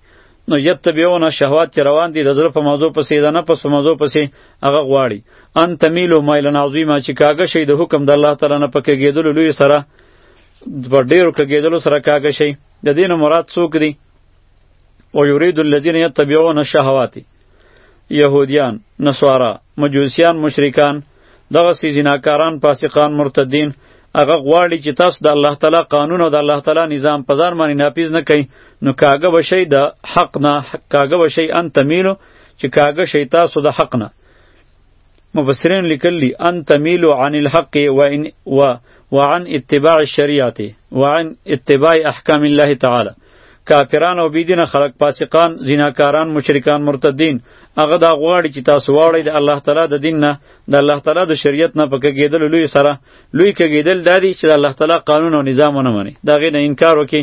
نو یتبعون شهوات چې روان دي د زړه په موضوع پسې د نفس په موضوع پسې هغه غواړي ان تمیلو مایلا عظیما چې کاږه شي د حکم د الله تعالی نه په کېږېدلو لوی سره په ډېرو کېږېدلو سره کاږه شي د دې نه مراد څوک دي ویرید الذین یتبعون الشهوات یهودیان نصارا مجوسیان مشرکان دغه سی زناکاران فاسقان مرتدین هغه غواړي چې تاسو د الله تعالی قانون او د الله تعالی نظام په ځان باندې ناپیز نه کړئ نو کاږه به شئ د حق نه کاږه به شئ ان تمیلو چې کاږه شئ تاسو د حق نه مفسرینو لیکلي دي ان تمیل عن الحق وان و وعن اتباع الشریعت وعن اتباع احکام الله تعالی کافران او بيدینه خلق فاسقان زناکاران مشرکان مرتدین هغه دا غواړي چې تاسو واړی د الله تعالی د دین نه د الله تعالی د شریعت نه پکې کېدل لوی سره لوی کېدل دادی چې د الله تعالی قانون او نظام ونه مني دا غي نه انکار وکي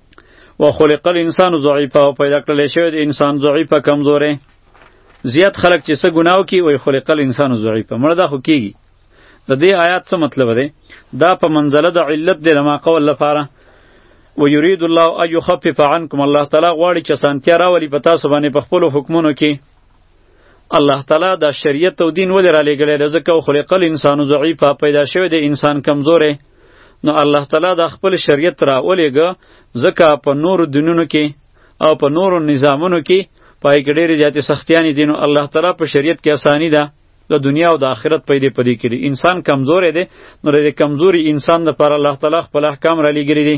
و خلق الانسان ضعیفا او پیدا کړل شوی د انسان ضعیفه کمزوره زیات خلک چې څه ګناو کی وای خلق الانسان ضعیفا مړه دا خو کیږي د دې آیات څه مطلب دی دا په منزله د علت دی لما قول لپاره و یرید الله ان یخفف عنکم الله تعالی غواړي چې سانتیا راولي په تاسو باندې په خپل حکمونو کې الله تعالی دا شریعت او دین ولې را لېږلی دی ځکه خلق الانسان ضعیفا پیدا شوی دی انسان کمزوری نو الله تعالی دا خپل شریعت را ولېږه ځکه په نورو دینونو کې او په نورو نظامونو کې پای کې ډېرې زیاتې سختیانې دي نو الله تعالی په شریعت کې اسانی ده د دنیا او د آخرت پیدې پدې کړي انسان کمزوری دی نو د کمزوري انسان لپاره الله تعالی خپل احکام را لېږلي دي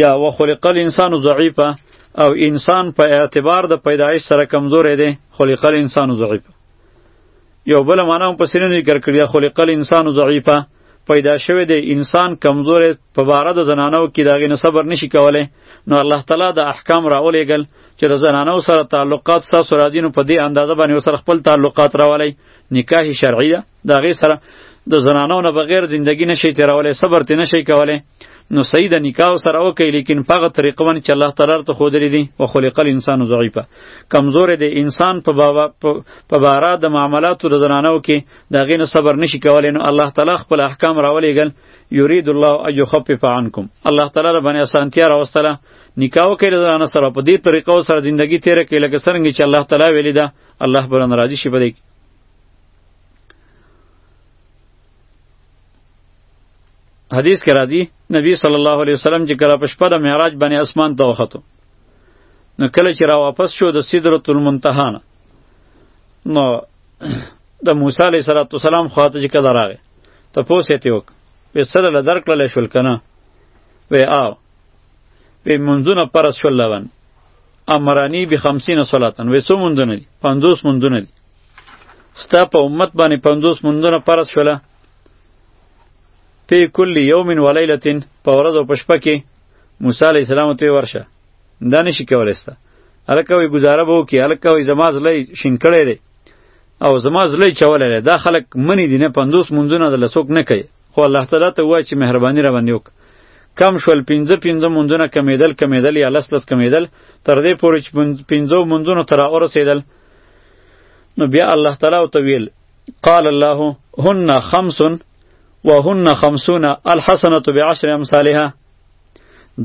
یا وخلق الانسان ضعیفا او انسان په اعتبار د پیدایش سره کمزورې دی خلق الانسان ضعیف یو بل معنا هم پسې نه ذکر کړی خلق الانسان ضعیفا پیدا شوی دی انسان کمزورې په باره د زنانو کې داغې نه صبر نشي کولی نو الله تعالی د احکام راولېږل چې د زنانو سره تعلقات ستاسو راځي نو په دې اندازه باندې ورسره خپل تعلقات راولئ نکاح شرعي ده د هغې سره د زنانو نه بغیر زندگی نشي تیرولی صبر تې نشي کولی نو صحیح د نکاح سره وکړي لیکن په هغه طریقه باندې چې الله تعالی ته خودلې دي او خلق الانسان ضعیفه کمزور دی انسان په بابا په بارا د معاملاتو د زنانو کې د غین صبر نشي کولای نو الله تعالی خپل احکام راولېګل یرید الله ان یخفف عنکم الله تعالی باندې اسانتیا راوستله نکاح وکړي د زنانو سره په دې طریقو سره ژوندۍ تیر کړي لکه څنګه چې الله تعالی ویلی ده الله برن راضي شي بده حدیث کې راځي نبی صلی الله علیه وسلم چې کله په شپه د معراج باندې اسمان ته وختو نو کله چې را واپس شو د سدرۃ المنتهی نه نو د موسی علیه السلام خواته چې کله راغی ته پوسې ته وک به سره له درکړل شول کنه وی آو وی منځونه پرس شول لون امرانی به 50 صلاتن وی سو منځونه دي 50 منځونه دي ستا په امت باندې پنځوس مونځونه فرض شوله فی کل یوم و لیلة په ورځ او په شپه کې موسی علیه السلام ته ورشه دا نشي کولی ستا هلکه وایي ګزاره به وکړي هلکه وایي زما زلی شین کړی دی او زما زلی چولی دی دا خلک منی دي نه پنځوس مونځونه د لسوک نه کوي خو الله تعالی ته ووایه چې مهرباني را باندې وکړه کم شول پنځه پنځه منځونه کمیدل کمیدل یا لس لس کمیدل تر دې پورې چې پنځو منځونو ته راورسېدل نو بیا الله تعالی او تویل قال الله هن خمس وهن خمسون الحسنه بعشر امثالها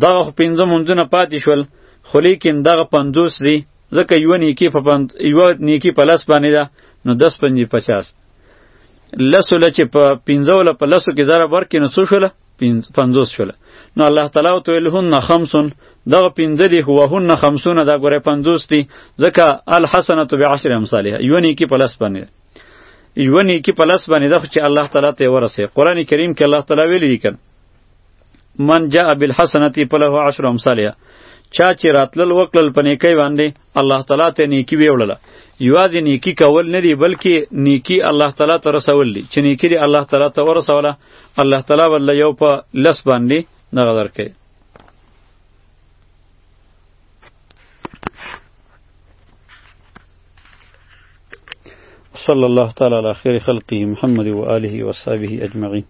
دغه خو پنځه منځونه پاتې شول خو لیکن دغه پنځوس دي ځکه یو نیکی په پند یو نیکی په لس باندې ده نو دس پنځه پچاس لسو لچې په پنځو له په لسو کې ضرب ورکې نو څو شوله پنځوس شول نو الله تعالی او تویلهن خمسون دغه پنځه دي هو هن خمسون دا ګوره پنځوس دي ځکه الحسنه بعشر امثالها یونی کی پلس باندې یونی کی پلس باندې دغه چې الله تعالی ته ورسه قران کریم کې الله تعالی ویلي کړي من جاء بالحسنه فله عشر امثالها چا چې راتلل وکړل پنې کوي باندې الله تعالی ته نیکی ویوړله یوازې نیکی کول نه دی بلکې نیکی الله تعالی ته رسول دی چې نیکی دی الله تعالی ته ورسوله الله تعالی ول یو په لس باندې دغه درکې صلى الله تعالى على خير خلقه محمد وآله وصحبه أجمعين